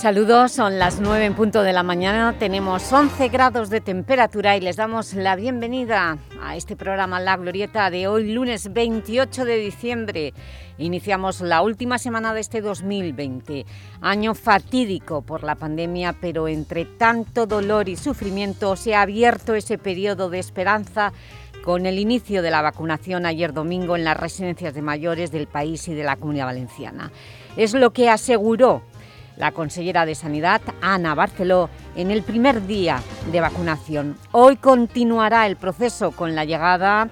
Saludos, son las 9 en punto de la mañana, tenemos 11 grados de temperatura y les damos la bienvenida a este programa La Glorieta de hoy, lunes 28 de diciembre. Iniciamos la última semana de este 2020, año fatídico por la pandemia, pero entre tanto dolor y sufrimiento se ha abierto ese periodo de esperanza con el inicio de la vacunación ayer domingo en las residencias de mayores del país y de la Comunidad Valenciana. Es lo que aseguró la consellera de Sanidad, Ana Barceló, en el primer día de vacunación. Hoy continuará el proceso con la llegada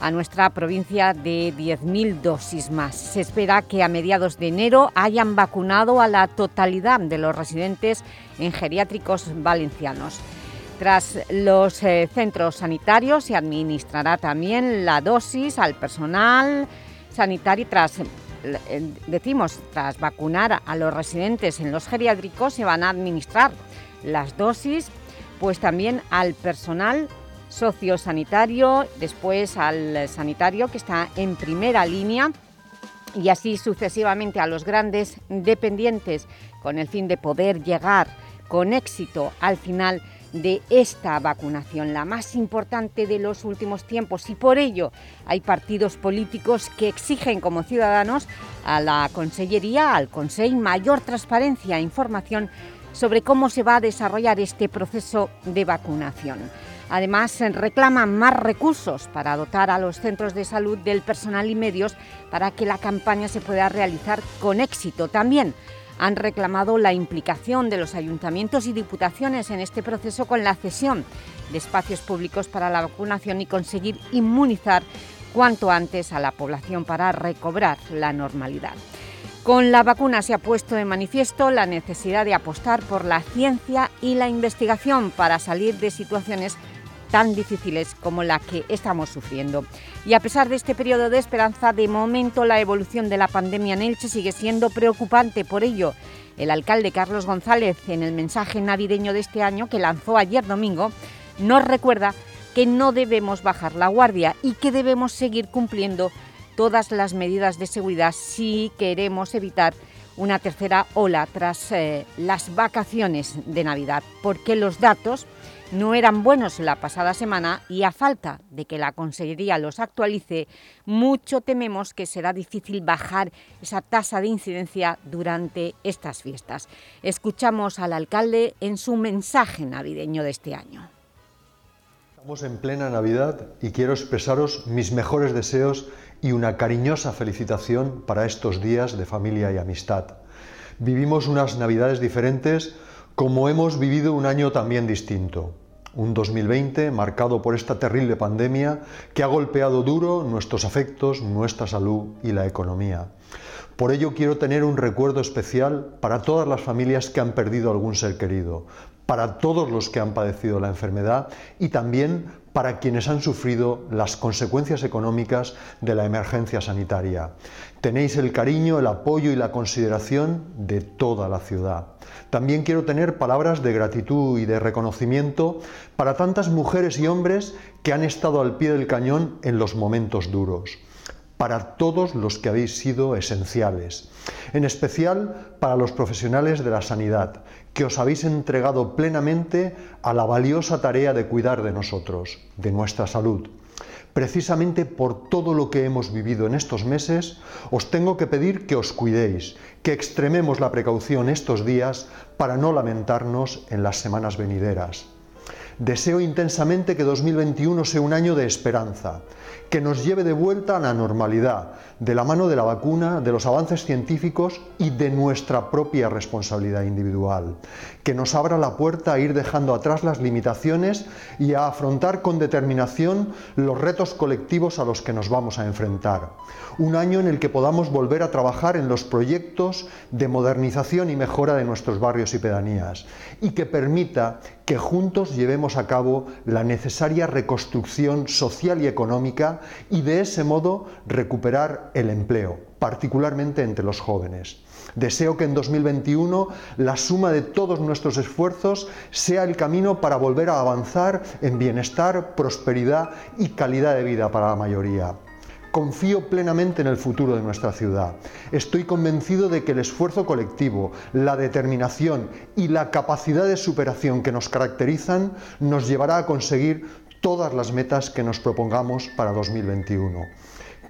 a nuestra provincia de 10.000 dosis más. Se espera que a mediados de enero hayan vacunado a la totalidad de los residentes en geriátricos valencianos. Tras los eh, centros sanitarios se administrará también la dosis al personal sanitario tras decimos, tras vacunar a los residentes en los geriátricos, se van a administrar las dosis pues también al personal sociosanitario, después al sanitario que está en primera línea y así sucesivamente a los grandes dependientes con el fin de poder llegar con éxito al final de esta vacunación, la más importante de los últimos tiempos y por ello hay partidos políticos que exigen como ciudadanos a la Consellería, al Consejo, mayor transparencia e información sobre cómo se va a desarrollar este proceso de vacunación. Además, reclaman más recursos para dotar a los centros de salud del personal y medios para que la campaña se pueda realizar con éxito. También han reclamado la implicación de los ayuntamientos y diputaciones en este proceso con la cesión de espacios públicos para la vacunación y conseguir inmunizar cuanto antes a la población para recobrar la normalidad. Con la vacuna se ha puesto de manifiesto la necesidad de apostar por la ciencia y la investigación para salir de situaciones tan difíciles como la que estamos sufriendo. Y a pesar de este periodo de esperanza, de momento la evolución de la pandemia en Elche sigue siendo preocupante. Por ello, el alcalde Carlos González, en el mensaje navideño de este año que lanzó ayer domingo, nos recuerda que no debemos bajar la guardia y que debemos seguir cumpliendo todas las medidas de seguridad si queremos evitar una tercera ola tras eh, las vacaciones de Navidad, porque los datos no eran buenos la pasada semana y a falta de que la Consejería los actualice, mucho tememos que será difícil bajar esa tasa de incidencia durante estas fiestas. Escuchamos al alcalde en su mensaje navideño de este año. Estamos en plena Navidad y quiero expresaros mis mejores deseos y una cariñosa felicitación para estos días de familia y amistad. Vivimos unas Navidades diferentes como hemos vivido un año también distinto. Un 2020 marcado por esta terrible pandemia que ha golpeado duro nuestros afectos, nuestra salud y la economía. Por ello quiero tener un recuerdo especial para todas las familias que han perdido algún ser querido, para todos los que han padecido la enfermedad y también para quienes han sufrido las consecuencias económicas de la emergencia sanitaria. Tenéis el cariño, el apoyo y la consideración de toda la ciudad. También quiero tener palabras de gratitud y de reconocimiento para tantas mujeres y hombres que han estado al pie del cañón en los momentos duros para todos los que habéis sido esenciales, en especial para los profesionales de la sanidad, que os habéis entregado plenamente a la valiosa tarea de cuidar de nosotros, de nuestra salud. Precisamente por todo lo que hemos vivido en estos meses, os tengo que pedir que os cuidéis, que extrememos la precaución estos días para no lamentarnos en las semanas venideras. Deseo intensamente que 2021 sea un año de esperanza, que nos lleve de vuelta a la normalidad, de la mano de la vacuna, de los avances científicos y de nuestra propia responsabilidad individual, que nos abra la puerta a ir dejando atrás las limitaciones y a afrontar con determinación los retos colectivos a los que nos vamos a enfrentar. Un año en el que podamos volver a trabajar en los proyectos de modernización y mejora de nuestros barrios y pedanías y que permita que juntos llevemos a cabo la necesaria reconstrucción social y económica y de ese modo recuperar el empleo, particularmente entre los jóvenes. Deseo que en 2021 la suma de todos nuestros esfuerzos sea el camino para volver a avanzar en bienestar, prosperidad y calidad de vida para la mayoría. Confío plenamente en el futuro de nuestra ciudad. Estoy convencido de que el esfuerzo colectivo, la determinación y la capacidad de superación que nos caracterizan nos llevará a conseguir todas las metas que nos propongamos para 2021.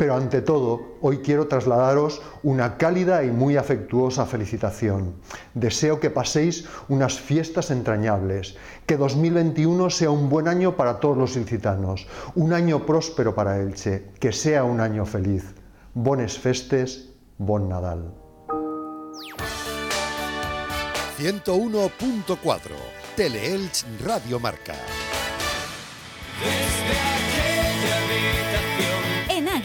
Pero ante todo, hoy quiero trasladaros una cálida y muy afectuosa felicitación. Deseo que paséis unas fiestas entrañables, que 2021 sea un buen año para todos los ilicitanos, un año próspero para Elche, que sea un año feliz. Bones festes, bon Nadal. 101.4 Teleelch Radio Marca.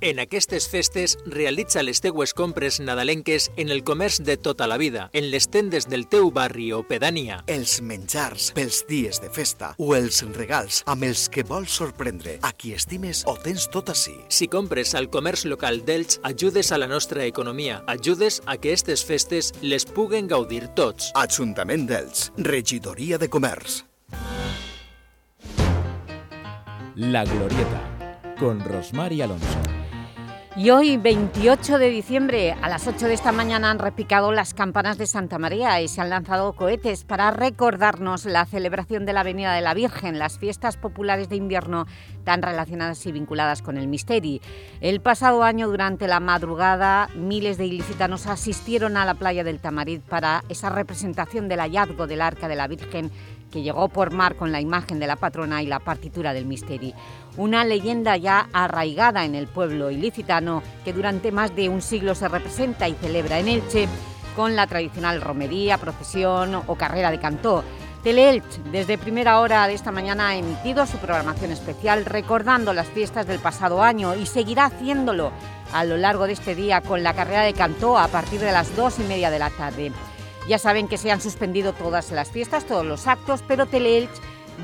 En aquestes festes realitza les teues compres nadalenques en el comerç de tota la vida, en les tendes del teu barri o pedania. Els menjars pels dies de festa o els regals amb els que vols sorprendre a qui estimes ho tens tot així. Si compres al comerç local d'Elx, ajudes a la nostra economia, ajudes a que aquestes festes les puguen gaudir tots. Ajuntament d'Elx, Regidoria de Comerç. La Glorieta, con Rosmar y Alonso. Y hoy, 28 de diciembre, a las 8 de esta mañana han repicado las campanas de Santa María y se han lanzado cohetes para recordarnos la celebración de la Avenida de la Virgen, las fiestas populares de invierno tan relacionadas y vinculadas con el misteri. El pasado año, durante la madrugada, miles de ilicitanos asistieron a la playa del Tamarit para esa representación del hallazgo del Arca de la Virgen que llegó por mar con la imagen de la patrona y la partitura del Misteri. Una leyenda ya arraigada en el pueblo ilicitano que durante más de un siglo se representa y celebra en Elche con la tradicional romería, procesión o carrera de cantó. Teleelch, desde primera hora de esta mañana, ha emitido su programación especial recordando las fiestas del pasado año y seguirá haciéndolo a lo largo de este día con la carrera de cantó a partir de las dos y media de la tarde. Ya saben que se han suspendido todas las fiestas, todos los actos, pero Teleelch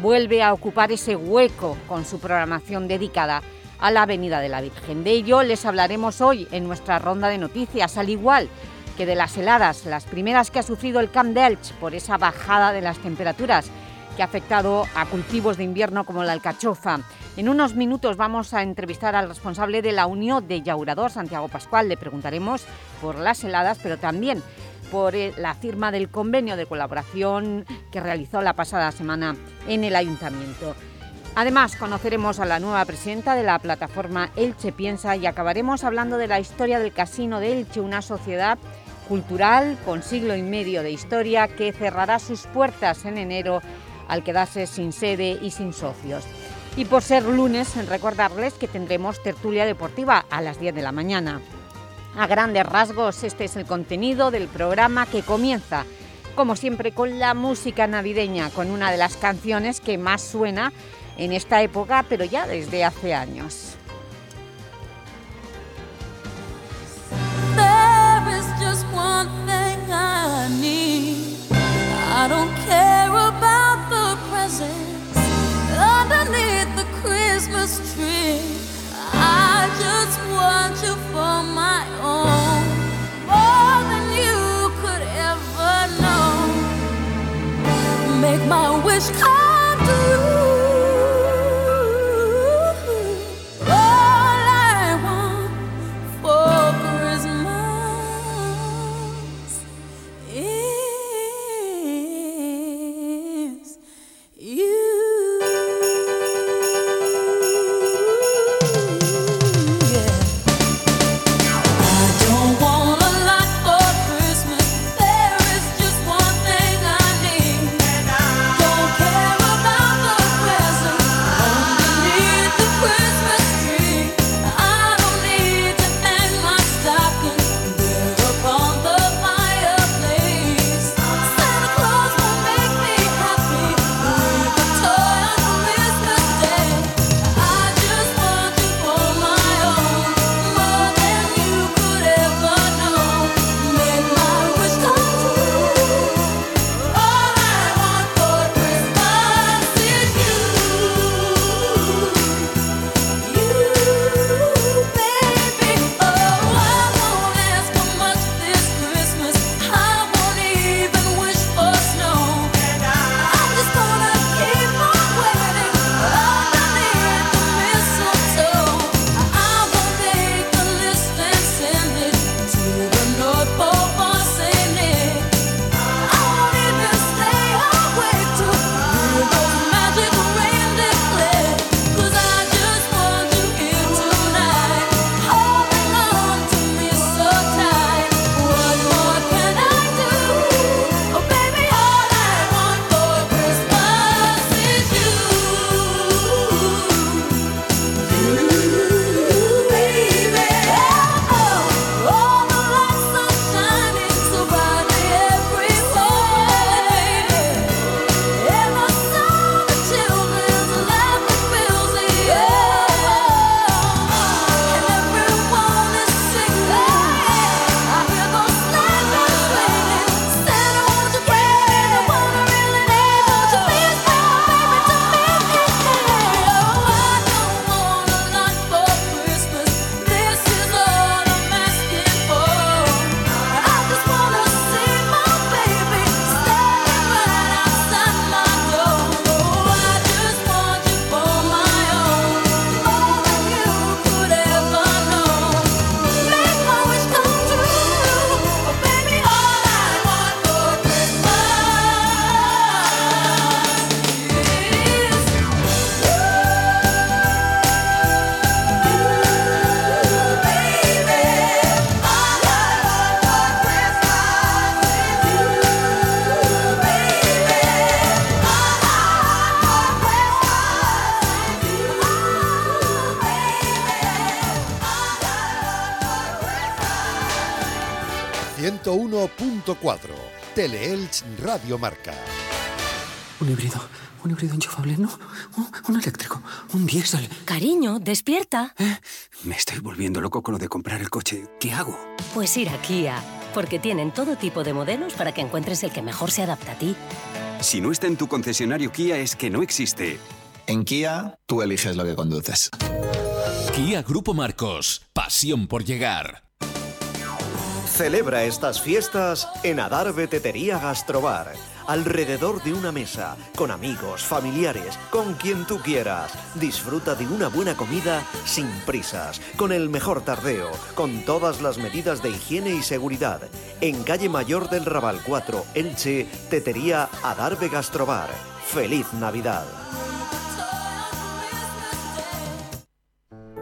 vuelve a ocupar ese hueco con su programación dedicada a la Avenida de la Virgen. De ello les hablaremos hoy en nuestra ronda de noticias, al igual que de las heladas, las primeras que ha sufrido el Camp d'Elch por esa bajada de las temperaturas que ha afectado a cultivos de invierno como la alcachofa. En unos minutos vamos a entrevistar al responsable de la Unión de Yaurador, Santiago Pascual. Le preguntaremos por las heladas, pero también por eh, la firma del convenio de colaboración que realizó la pasada semana en el Ayuntamiento. Además, conoceremos a la nueva presidenta de la plataforma Elche Piensa y acabaremos hablando de la historia del Casino de Elche, una sociedad cultural con siglo y medio de historia que cerrará sus puertas en enero al quedarse sin sede y sin socios. Y por ser lunes, recordarles que tendremos tertulia deportiva a las 10 de la mañana. A grandes rasgos, este es el contenido del programa que comienza, como siempre, con la música navideña, con una de las canciones que más suena en esta época, pero ya desde hace años. just want Make my wish come true. Teleelch Radio Marca. Un híbrido, un híbrido enchufable, no, un, un eléctrico, un diésel. Cariño, despierta. ¿Eh? Me estoy volviendo loco con lo de comprar el coche. ¿Qué hago? Pues ir a Kia, porque tienen todo tipo de modelos para que encuentres el que mejor se adapta a ti. Si no está en tu concesionario Kia es que no existe. En Kia, tú eliges lo que conduces. Kia Grupo Marcos, pasión por llegar. Celebra estas fiestas en Adarve Tetería Gastrobar. Alrededor de una mesa, con amigos, familiares, con quien tú quieras. Disfruta de una buena comida sin prisas, con el mejor tardeo, con todas las medidas de higiene y seguridad. En calle Mayor del Raval 4, Elche, Tetería Adarve Gastrobar. ¡Feliz Navidad!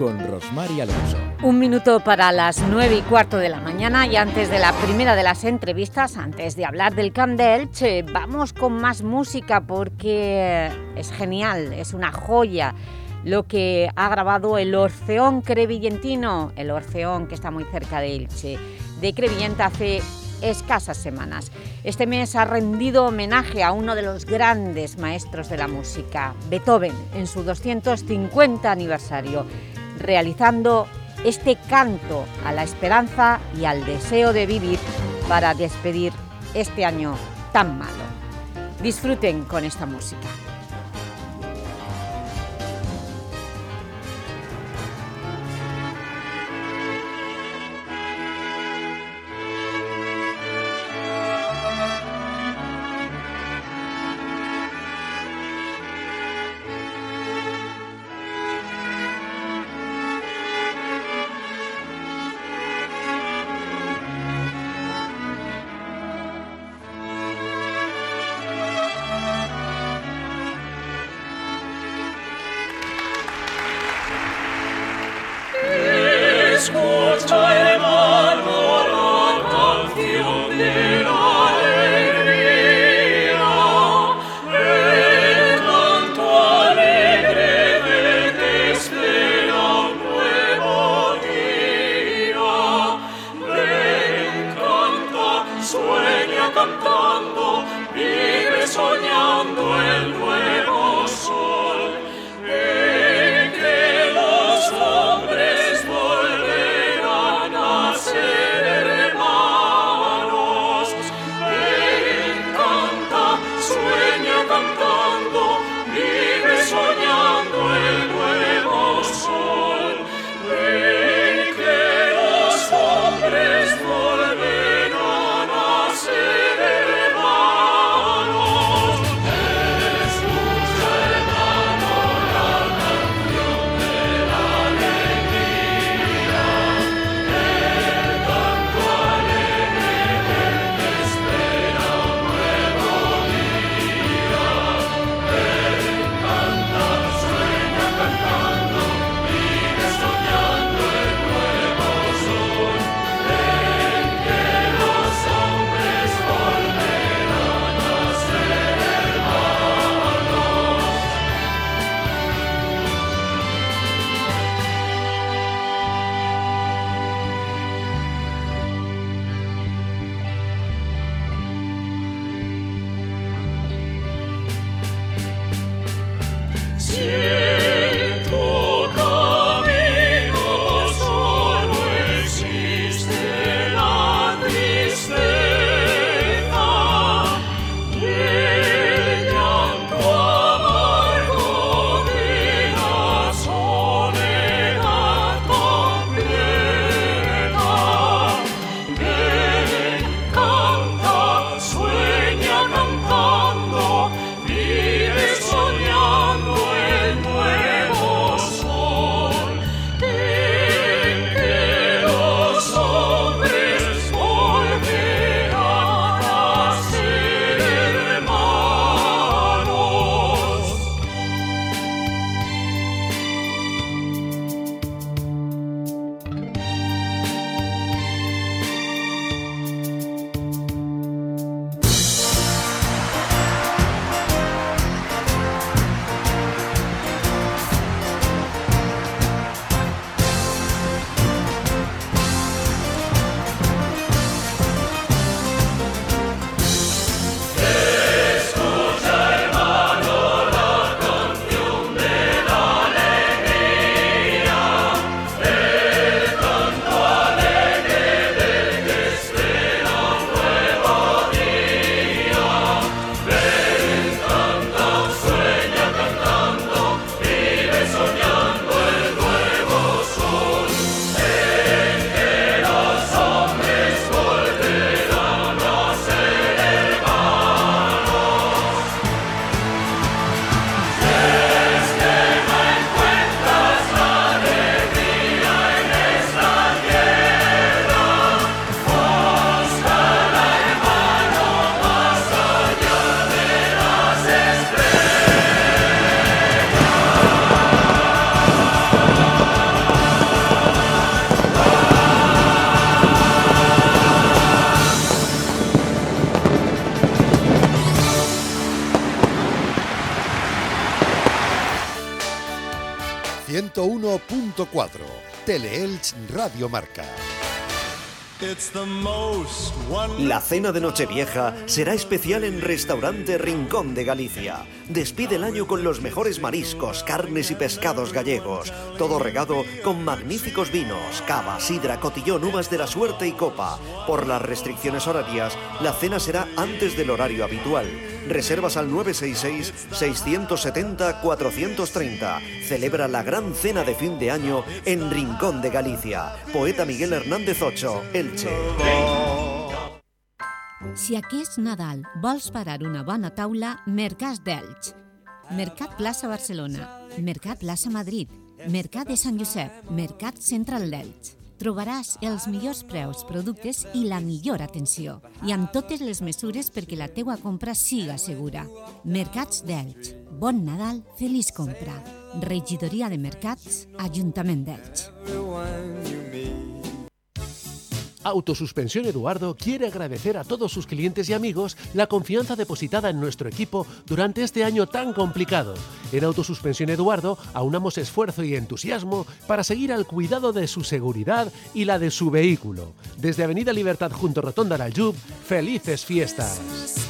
con Alonso. Un minuto para las nueve y cuarto de la mañana y antes de la primera de las entrevistas, antes de hablar del Camp de Elche, vamos con más música porque es genial, es una joya lo que ha grabado el Orfeón Crevillentino, el Orfeón que está muy cerca de Elche, de Crevillenta hace escasas semanas. Este mes ha rendido homenaje a uno de los grandes maestros de la música, Beethoven, en su 250 aniversario realizando este canto a la esperanza y al deseo de vivir para despedir este año tan malo. Disfruten con esta música. toil 101.4. Teleelch Radio Marca. La cena de Nochevieja será especial en Restaurante Rincón de Galicia. Despide el año con los mejores mariscos, carnes y pescados gallegos. Todo regado con magníficos vinos, cava, sidra, cotillón, uvas de la suerte y copa. Por las restricciones horarias, la cena será antes del horario habitual. Reservas al 966-670-430. Celebra la gran cena de fin de año en Rincón de Galicia. Poeta Miguel Hernández Ocho, Elche. Si aquest Nadal vols parar una bona taula, Mercats d'Elx. Mercat Plaça Barcelona, Mercat Plaça Madrid, Mercat de Sant Josep, Mercat Central d'Elx. Trobaràs els millors preus, productes i la millor atenció. I amb totes les mesures perquè la teua compra siga segura. Mercats d'Elx. Bon Nadal, feliç compra. Regidoria de Mercats, Ajuntament d'Elx. Autosuspensión Eduardo quiere agradecer a todos sus clientes y amigos la confianza depositada en nuestro equipo durante este año tan complicado. En Autosuspensión Eduardo aunamos esfuerzo y entusiasmo para seguir al cuidado de su seguridad y la de su vehículo. Desde Avenida Libertad junto a Rotonda Aljub, felices fiestas.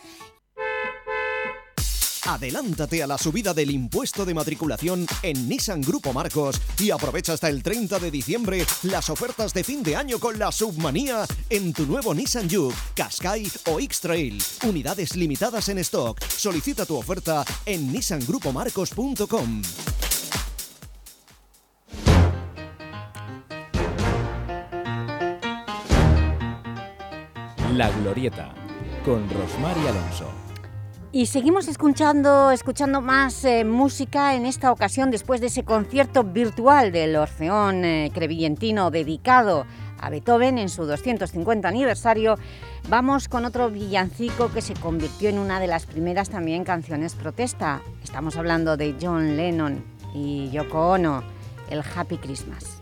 Adelántate a la subida del impuesto de matriculación en Nissan Grupo Marcos y aprovecha hasta el 30 de diciembre las ofertas de fin de año con la submanía en tu nuevo Nissan Juke, Qashqai o X-Trail. Unidades limitadas en stock. Solicita tu oferta en nissangrupomarcos.com. La Glorieta, con Rosmar y Alonso. Y seguimos escuchando, escuchando más eh, música en esta ocasión después de ese concierto virtual del Orfeón eh, Crevillentino dedicado a Beethoven en su 250 aniversario. Vamos con otro villancico que se convirtió en una de las primeras también canciones protesta. Estamos hablando de John Lennon y Yoko Ono, el Happy Christmas.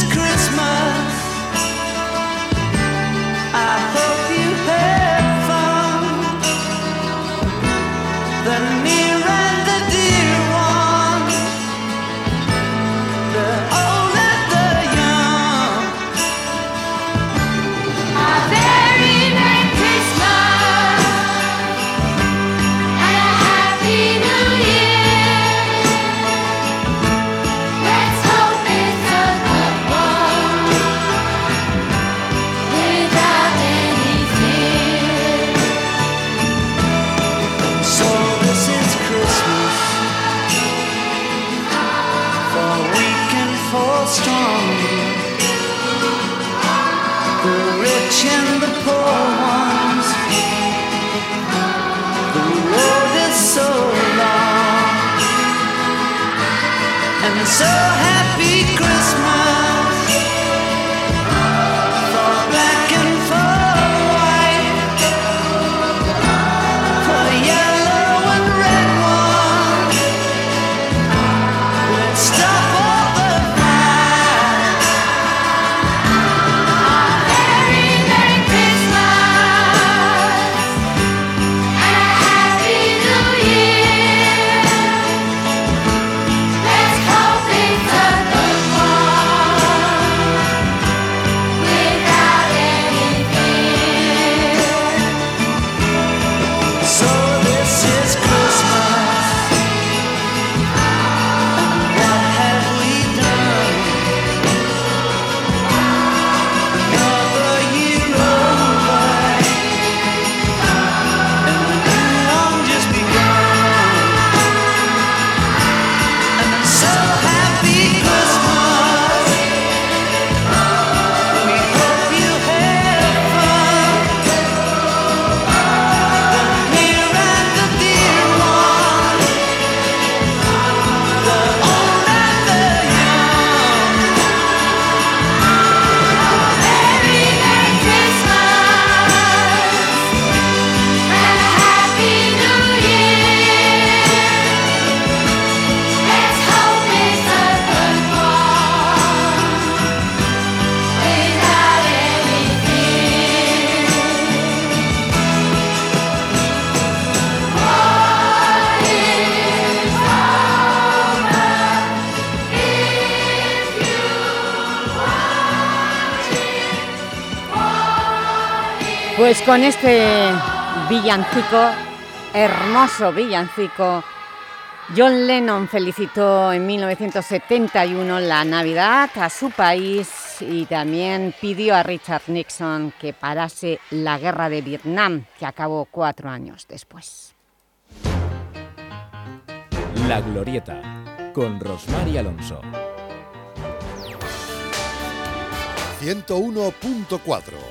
Pues con este villancico, hermoso villancico, John Lennon felicitó en 1971 la Navidad a su país y también pidió a Richard Nixon que parase la guerra de Vietnam, que acabó cuatro años después. La Glorieta, con Rosmar y Alonso. 101.4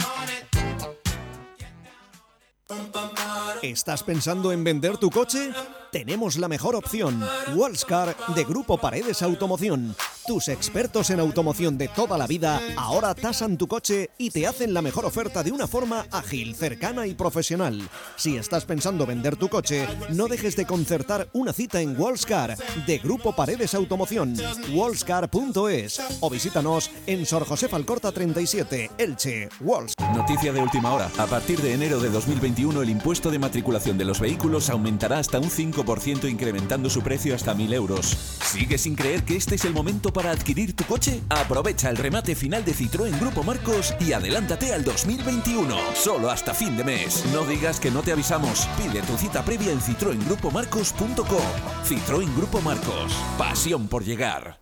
¿Estás pensando en vender tu coche? Tenemos la mejor opción. Wallscar de Grupo Paredes Automoción. Tus expertos en automoción de toda la vida ahora tasan tu coche y te hacen la mejor oferta de una forma ágil, cercana y profesional. Si estás pensando vender tu coche, no dejes de concertar una cita en Wallscar de Grupo Paredes Automoción. Wallscar.es o visítanos en Sor José Falcorta 37, Elche, Walls. Noticia de última hora. A partir de enero de 2021 el impuesto de matriculación de los vehículos aumentará hasta un 5% incrementando su precio hasta 1.000 euros. ¿Sigues sin creer que este es el momento para adquirir tu coche? Aprovecha el remate final de Citroën Grupo Marcos y adelántate al 2021. Solo hasta fin de mes. No digas que no te avisamos. Pide tu cita previa en citroengrupomarcos.com. Citroën Grupo Marcos. Pasión por llegar.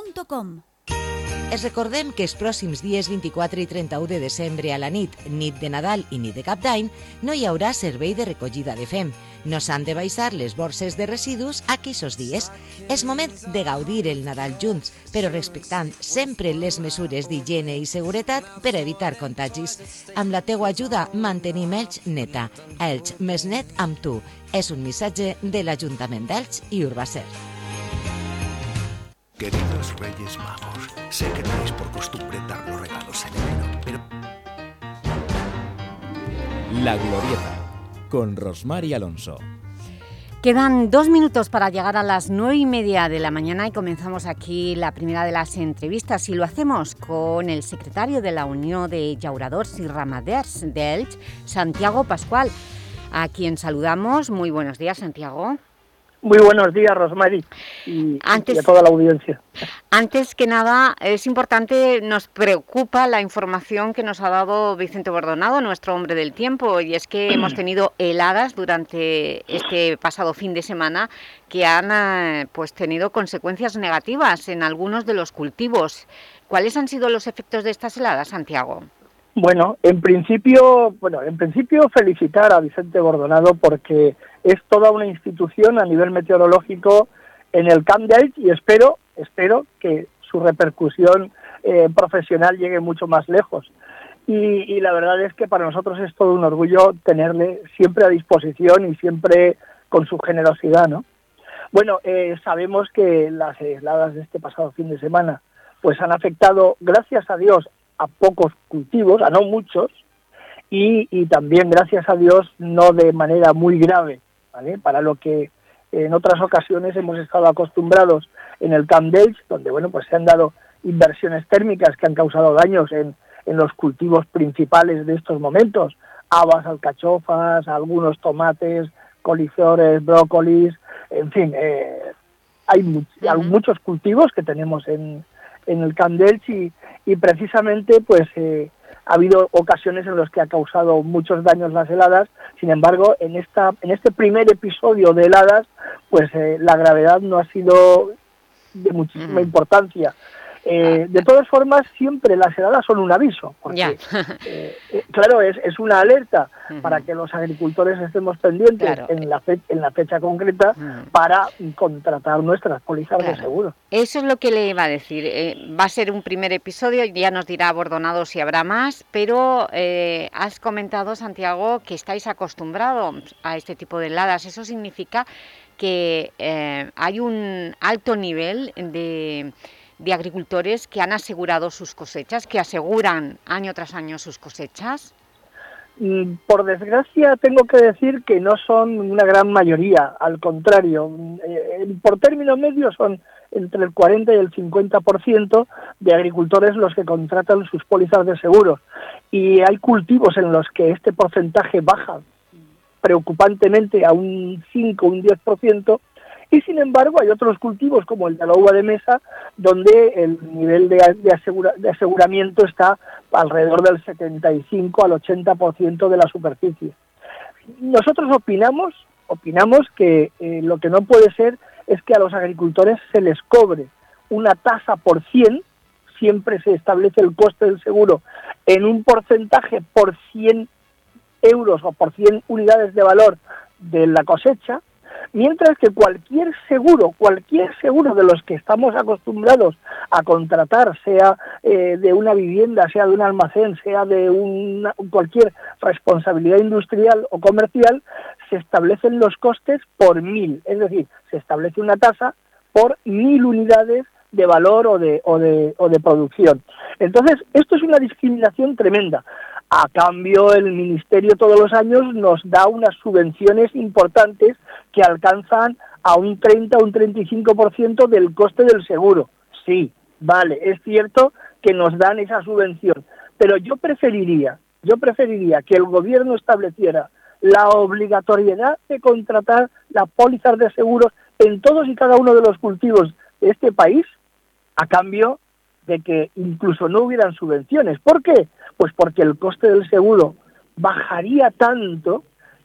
ferreterialallave.com. Es recordem que els pròxims dies 24 i 31 de desembre a la nit, nit de Nadal i nit de Cap d'Any, no hi haurà servei de recollida de fem. No s'han de baixar les borses de residus aquells dies. És moment de gaudir el Nadal junts, però respectant sempre les mesures d'higiene i seguretat per evitar contagis. Amb la teua ajuda mantenim Elx neta. Elx més net amb tu. És un missatge de l'Ajuntament d'Elx i Urbacer. Queridos Reyes Magos, sé que tenéis por costumbre dar los regalos en enero, pero La Glorieta, con Rosmar y Alonso. Quedan dos minutos para llegar a las nueve y media de la mañana y comenzamos aquí la primera de las entrevistas y lo hacemos con el secretario de la Unión de Llauradors y Ramaders de Elche, Santiago Pascual, a quien saludamos. Muy buenos días, Santiago. Muy buenos días, Rosmary, y, Antes- y a toda la audiencia. Antes que nada, es importante, nos preocupa la información que nos ha dado Vicente Bordonado, nuestro hombre del tiempo, y es que hemos tenido heladas durante este pasado fin de semana que han eh, pues, tenido consecuencias negativas en algunos de los cultivos. ¿Cuáles han sido los efectos de estas heladas, Santiago? Bueno, en principio, bueno, en principio felicitar a Vicente Bordonado porque es toda una institución a nivel meteorológico en el Camp y espero, espero que su repercusión eh, profesional llegue mucho más lejos. Y, la verdad es que para nosotros es todo un orgullo tenerle siempre a disposición y siempre con su generosidad, ¿no? Bueno, eh, sabemos que las heladas de este pasado fin de semana pues han afectado, gracias a Dios, a pocos cultivos, a no muchos, y también, gracias a Dios, no de manera muy grave, ¿vale? Para lo que en otras ocasiones hemos estado acostumbrados en el Camp Delch, donde, bueno, pues se han dado inversiones térmicas que han causado daños en, en los cultivos principales de estos momentos, habas, alcachofas, algunos tomates, coliflores, brócolis, en fin, eh, hay, muchos cultivos que tenemos en, en el Candelch y, y precisamente pues eh, ha habido ocasiones en las que ha causado muchos daños las heladas, sin embargo en, esta, en este primer episodio de heladas pues eh, la gravedad no ha sido de muchísima importancia. Eh, de todas formas, siempre las heladas son un aviso, porque, eh, eh, claro, es, es una alerta para que los agricultores estemos pendientes en, la en la fecha concreta para contratar nuestras pólizas de seguro. Eso es lo que le iba a decir. va a ser un primer episodio, ya nos dirá Bordonado si habrá más, pero has comentado, Santiago, que estáis acostumbrados a este tipo de heladas. Eso significa que hay un alto nivel de de agricultores que han asegurado sus cosechas, que aseguran año tras año sus cosechas? Mm, por desgracia tengo que decir que no son una gran mayoría, al contrario, eh, por término medio son entre el 40 y el 50% de agricultores los que contratan sus pólizas de seguros y hay cultivos en los que este porcentaje baja preocupantemente a un 5 o un 10% y sin embargo hay otros cultivos como el de la uva de mesa donde el nivel de, aseguramiento está alrededor del 75 al 80% de la superficie. Nosotros opinamos, opinamos que eh, lo que no puede ser es que a los agricultores se les cobre una tasa por 100, siempre se establece el coste del seguro en un porcentaje por 100 euros o por 100 unidades de valor de la cosecha, Mientras que cualquier seguro, cualquier seguro de los que estamos acostumbrados a contratar, sea eh, de una vivienda, sea de un almacén, sea de cualquier responsabilidad industrial o comercial, se establecen los costes por mil, es decir, se establece una tasa por mil unidades de valor o de, o de, o de producción. Entonces, esto es una discriminación tremenda. A cambio, el Ministerio todos los años nos da unas subvenciones importantes que alcanzan a un 30 o un 35% del coste del seguro. Sí, vale, es cierto que nos dan esa subvención, pero yo preferiría, yo preferiría que el gobierno estableciera la obligatoriedad de contratar las pólizas de seguros en todos y cada uno de los cultivos de este país a cambio de que incluso no hubieran subvenciones. ¿Por qué? Pues porque el coste del seguro bajaría tanto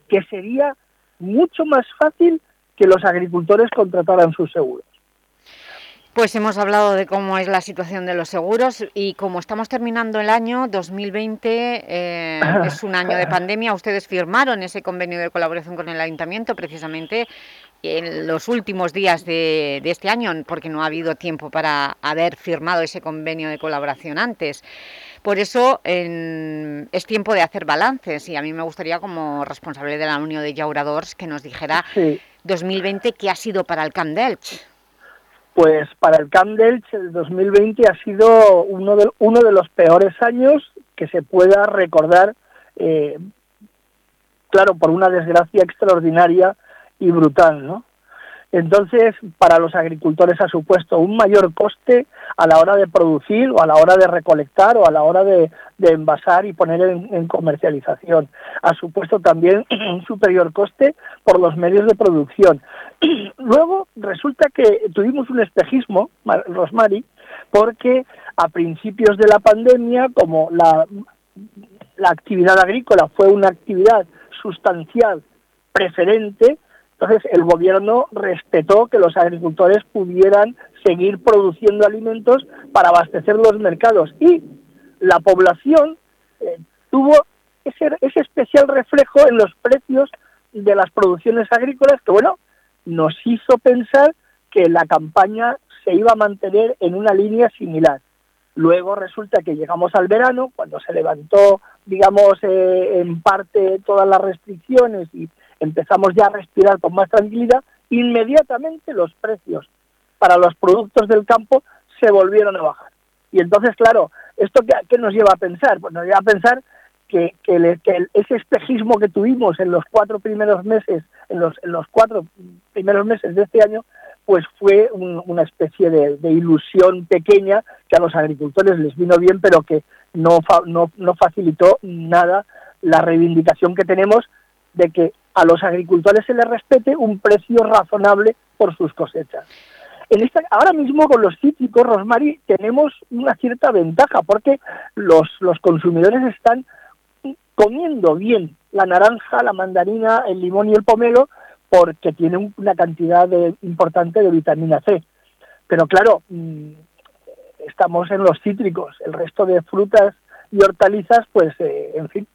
que sería mucho más fácil que los agricultores contrataran sus seguros. Pues hemos hablado de cómo es la situación de los seguros y como estamos terminando el año 2020, eh, es un año de pandemia, ustedes firmaron ese convenio de colaboración con el Ayuntamiento precisamente en los últimos días de, este año, porque no ha habido tiempo para haber firmado ese convenio de colaboración antes. Por eso es tiempo de hacer balances y a mí me gustaría como responsable de la Unión de Llauradors que nos dijera 2020 qué ha sido para el Camp pues para el Camp Delch el 2020 ha sido uno de, uno de los peores años que se pueda recordar, eh, claro, por una desgracia extraordinaria y brutal, ¿no? Entonces, para los agricultores ha supuesto un mayor coste a la hora de producir o a la hora de recolectar o a la hora de, envasar y poner en, comercialización. Ha supuesto también un superior coste por los medios de producción. Luego, resulta que tuvimos un espejismo, Rosmary, porque a principios de la pandemia, como la, la actividad agrícola fue una actividad sustancial preferente, entonces, el gobierno respetó que los agricultores pudieran seguir produciendo alimentos para abastecer los mercados y la población eh, tuvo ese, ese especial reflejo en los precios de las producciones agrícolas que, bueno, nos hizo pensar que la campaña se iba a mantener en una línea similar. Luego resulta que llegamos al verano, cuando se levantó, digamos, eh, en parte todas las restricciones y empezamos ya a respirar con más tranquilidad, inmediatamente los precios para los productos del campo se volvieron a bajar. Y entonces, claro, ¿esto qué, nos lleva a pensar? Pues nos lleva a pensar que, ese espejismo que tuvimos en los cuatro primeros meses, en los, en los cuatro primeros meses de este año, pues fue una especie de, ilusión pequeña que a los agricultores les vino bien, pero que no, no, no facilitó nada la reivindicación que tenemos de que a los agricultores se les respete un precio razonable por sus cosechas. En esta, ahora mismo con los cítricos, Rosmary, tenemos una cierta ventaja porque los, los consumidores están comiendo bien la naranja, la mandarina, el limón y el pomelo porque tienen una cantidad importante de vitamina C. Pero claro, mm, estamos en los cítricos, el resto de frutas y hortalizas, pues, eh, en fin,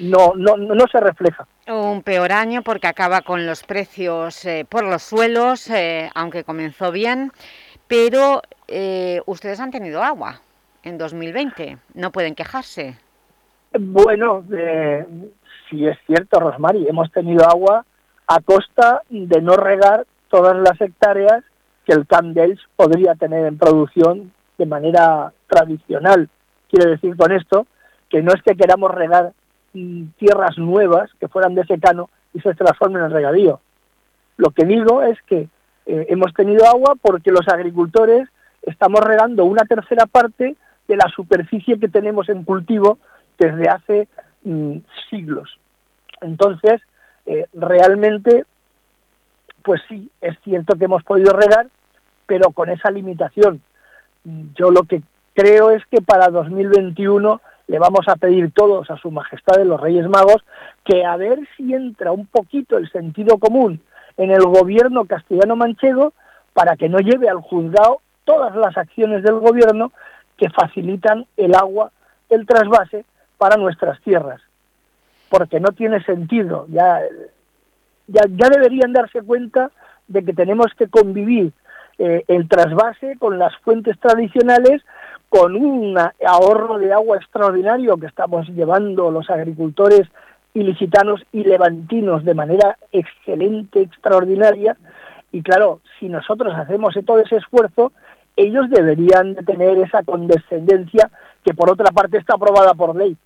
no, no, no se refleja. Un peor año porque acaba con los precios eh, por los suelos, eh, aunque comenzó bien, pero ustedes han tenido agua en 2020, no pueden quejarse. Bueno, sí es cierto, Rosmary, hemos tenido agua a costa de no regar todas las hectáreas que el Camp podría tener en producción de manera tradicional. Quiere decir con esto que no es que queramos regar tierras nuevas que fueran de secano y se transformen en regadío. Lo que digo es que eh, hemos tenido agua porque los agricultores estamos regando una tercera parte de la superficie que tenemos en cultivo desde hace mm, siglos. Entonces, eh, realmente, pues sí, es cierto que hemos podido regar, pero con esa limitación. Yo lo que creo es que para 2021 le vamos a pedir todos a Su Majestad de los Reyes Magos que a ver si entra un poquito el sentido común en el gobierno castellano-manchego para que no lleve al juzgado todas las acciones del gobierno que facilitan el agua, el trasvase para nuestras tierras porque no tiene sentido. Ya, ya, deberían darse cuenta de que tenemos que convivir eh, el trasvase con las fuentes tradicionales, con un ahorro de agua extraordinario que estamos llevando los agricultores ilicitanos y levantinos de manera excelente, extraordinaria. Y claro, si nosotros hacemos todo ese esfuerzo, ellos deberían de tener esa condescendencia que por otra parte está aprobada por ley.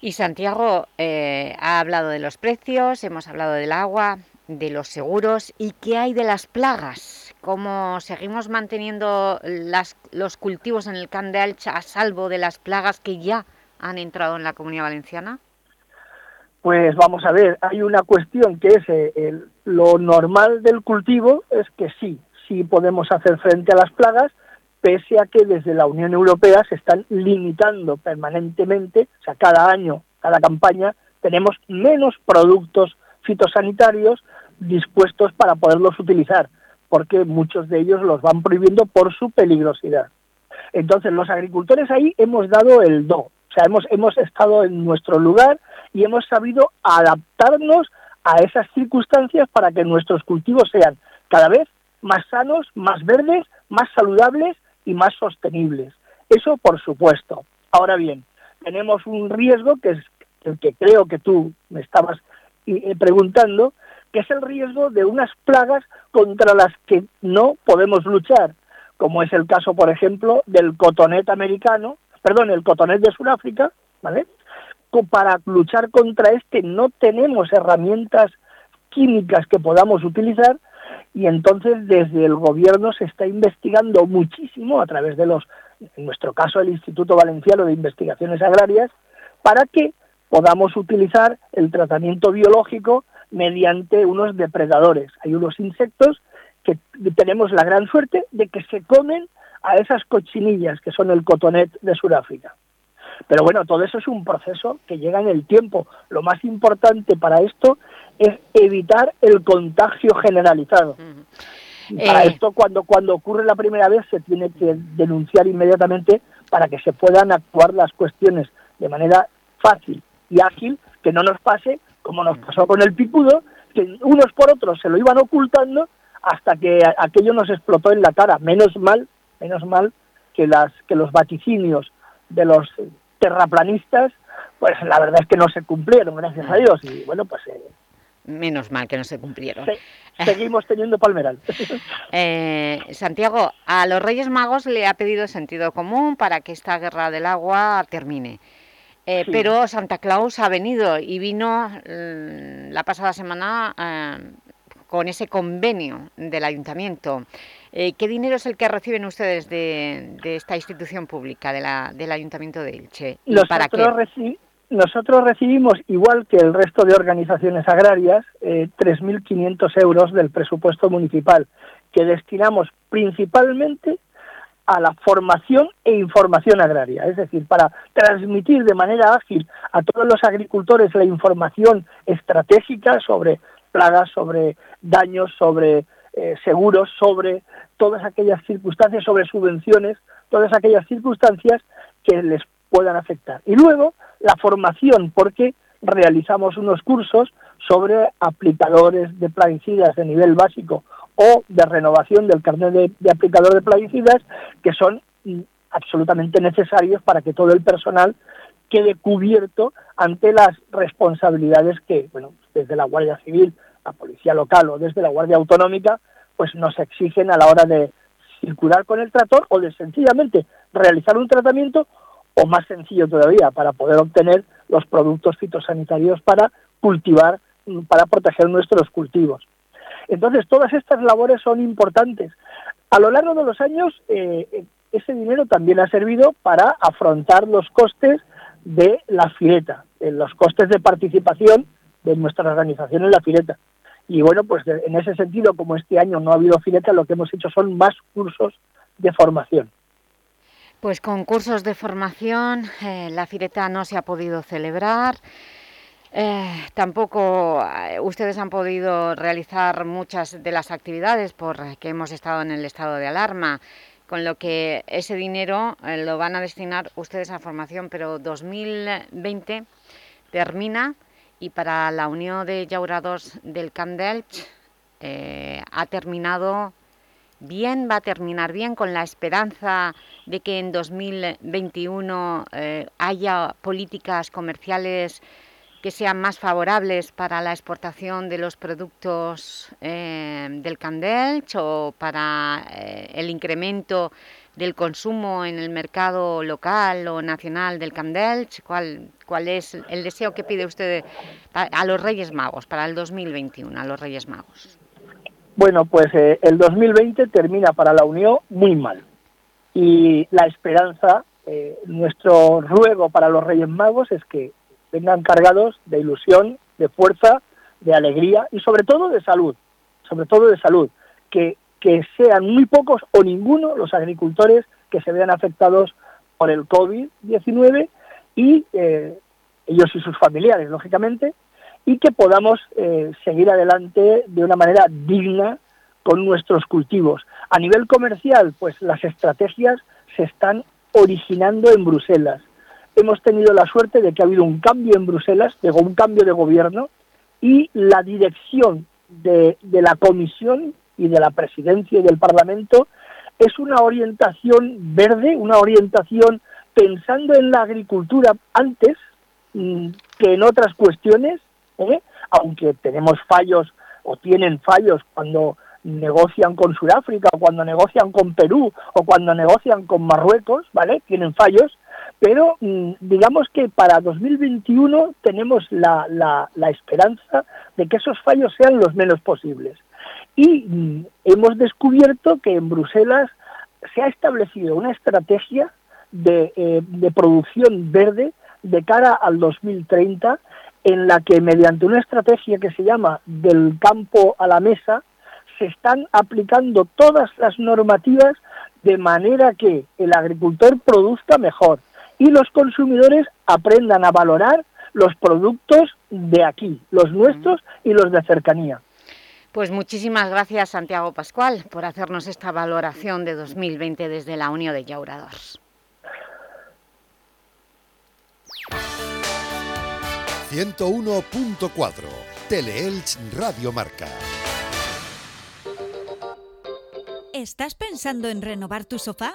Y Santiago eh, ha hablado de los precios, hemos hablado del agua, de los seguros. ¿Y qué hay de las plagas? ¿Cómo seguimos manteniendo las, los cultivos en el Can de Alcha a salvo de las plagas que ya han entrado en la Comunidad Valenciana? Pues vamos a ver, hay una cuestión que es eh, lo normal del cultivo, es que sí, sí podemos hacer frente a las plagas, pese a que desde la Unión Europea se están limitando permanentemente, o sea, cada año, cada campaña, tenemos menos productos fitosanitarios dispuestos para poderlos utilizar, porque muchos de ellos los van prohibiendo por su peligrosidad. Entonces, los agricultores ahí hemos dado el do, o sea, hemos, hemos estado en nuestro lugar y hemos sabido adaptarnos a esas circunstancias para que nuestros cultivos sean cada vez más sanos, más verdes, más saludables y más sostenibles. Eso por supuesto. Ahora bien, tenemos un riesgo que es el que creo que tú me estabas eh, preguntando, que es el riesgo de unas plagas contra las que no podemos luchar, como es el caso, por ejemplo, del cotonet americano, perdón, el cotonet de Sudáfrica, ¿vale? Para luchar contra este no tenemos herramientas químicas que podamos utilizar y entonces desde el gobierno se está investigando muchísimo a través de los, en nuestro caso el Instituto Valenciano de Investigaciones Agrarias, para que podamos utilizar el tratamiento biológico mediante unos depredadores. Hay unos insectos que tenemos la gran suerte de que se comen a esas cochinillas que son el cotonet de Sudáfrica. Pero bueno, todo eso es un proceso que llega en el tiempo. Lo más importante para esto es evitar el contagio generalizado. Para eh. esto, cuando, cuando ocurre la primera vez, se tiene que denunciar inmediatamente para que se puedan actuar las cuestiones de manera fácil y ágil, que no nos pase como nos pasó con el pipudo, que unos por otros se lo iban ocultando hasta que aquello nos explotó en la cara. Menos mal, menos mal que, las, que los vaticinios de los terraplanistas, pues la verdad es que no se cumplieron, gracias a Dios. Y bueno, pues eh, Menos mal que no se cumplieron. seguimos teniendo palmeral. Eh, Santiago, a los Reyes Magos le ha pedido sentido común para que esta guerra del agua termine. Eh, pero Santa Claus ha venido y vino mm, la pasada semana eh, con ese convenio del Ayuntamiento. ¿Qué dinero es el que reciben ustedes de, esta institución pública, de la, del Ayuntamiento de Elche? ¿Y para qué? nosotros recibimos, igual que el resto de organizaciones agrarias, eh, 3.500 euros del presupuesto municipal, que destinamos principalmente a la formación e información agraria, es decir, para transmitir de manera ágil a todos los agricultores la información estratégica sobre plagas, sobre daños, sobre eh, seguros, sobre todas aquellas circunstancias, sobre subvenciones, todas aquellas circunstancias que les puedan afectar. Y luego la formación, porque realizamos unos cursos sobre aplicadores de plaguicidas de nivel básico o de renovación del carnet de, aplicador de plaguicidas que son mm, absolutamente necesarios para que todo el personal quede cubierto ante las responsabilidades que, bueno, desde la Guardia Civil, la Policía Local o desde la Guardia Autonómica, pues nos exigen a la hora de circular con el tractor o de sencillamente realizar un tratamiento o más sencillo todavía para poder obtener los productos fitosanitarios para cultivar, mm, para proteger nuestros cultivos. Entonces, todas estas labores son importantes. A lo largo de los años, eh, ese dinero también ha servido para afrontar los costes de la fileta, los costes de participación de nuestra organización en la fileta. Y bueno, pues en ese sentido, como este año no ha habido fileta, lo que hemos hecho son más cursos de formación. Pues con cursos de formación, eh, la fileta no se ha podido celebrar. Eh, tampoco eh, ustedes han podido realizar muchas de las actividades porque hemos estado en el estado de alarma, con lo que ese dinero eh, lo van a destinar ustedes a formación, pero 2020 termina y para la Unión de Llaurados del Camp ha terminado bien, va a terminar bien con la esperanza de que en 2021 haya políticas comerciales que sean más favorables para la exportación de los productos eh, del Candelch o para eh, el incremento del consumo en el mercado local o nacional del Candelch? ¿Cuál, ¿Cuál es el deseo que pide usted a los Reyes Magos para el 2021, a los Reyes Magos? Bueno, pues eh, el 2020 termina para la Unión muy mal y la esperanza, nuestro ruego para los Reyes Magos es que vengan cargados de ilusión, de fuerza, de alegría y sobre todo de salud, sobre todo de salud, que, que sean muy pocos o ninguno los agricultores que se vean afectados por el COVID-19 y eh, ellos y sus familiares, lógicamente, y que podamos eh, seguir adelante de una manera digna con nuestros cultivos. A nivel comercial, pues las estrategias se están originando en Bruselas hemos tenido la suerte de que ha habido un cambio en Bruselas, llegó un cambio de gobierno y la dirección de, la Comisión y de la Presidencia y del Parlamento es una orientación verde, una orientación pensando en la agricultura antes mm, que en otras cuestiones, ¿eh? aunque tenemos fallos o tienen fallos cuando negocian con Sudáfrica, o cuando negocian con Perú, o cuando negocian con Marruecos, ¿vale? Tienen fallos, pero mm, digamos que para 2021 tenemos la, la, esperanza de que esos fallos sean los menos posibles. Y mm, hemos descubierto que en Bruselas se ha establecido una estrategia de, eh, de producción verde de cara al 2030 en la que mediante una estrategia que se llama del campo a la mesa se están aplicando todas las normativas de manera que el agricultor produzca mejor, y los consumidores aprendan a valorar los productos de aquí, los nuestros y los de cercanía. Pues muchísimas gracias, Santiago Pascual, por hacernos esta valoración de 2020 desde la Unión de Llauradors. 101.4 Teleelch Radio Marca. ¿Estás pensando en renovar tu sofá?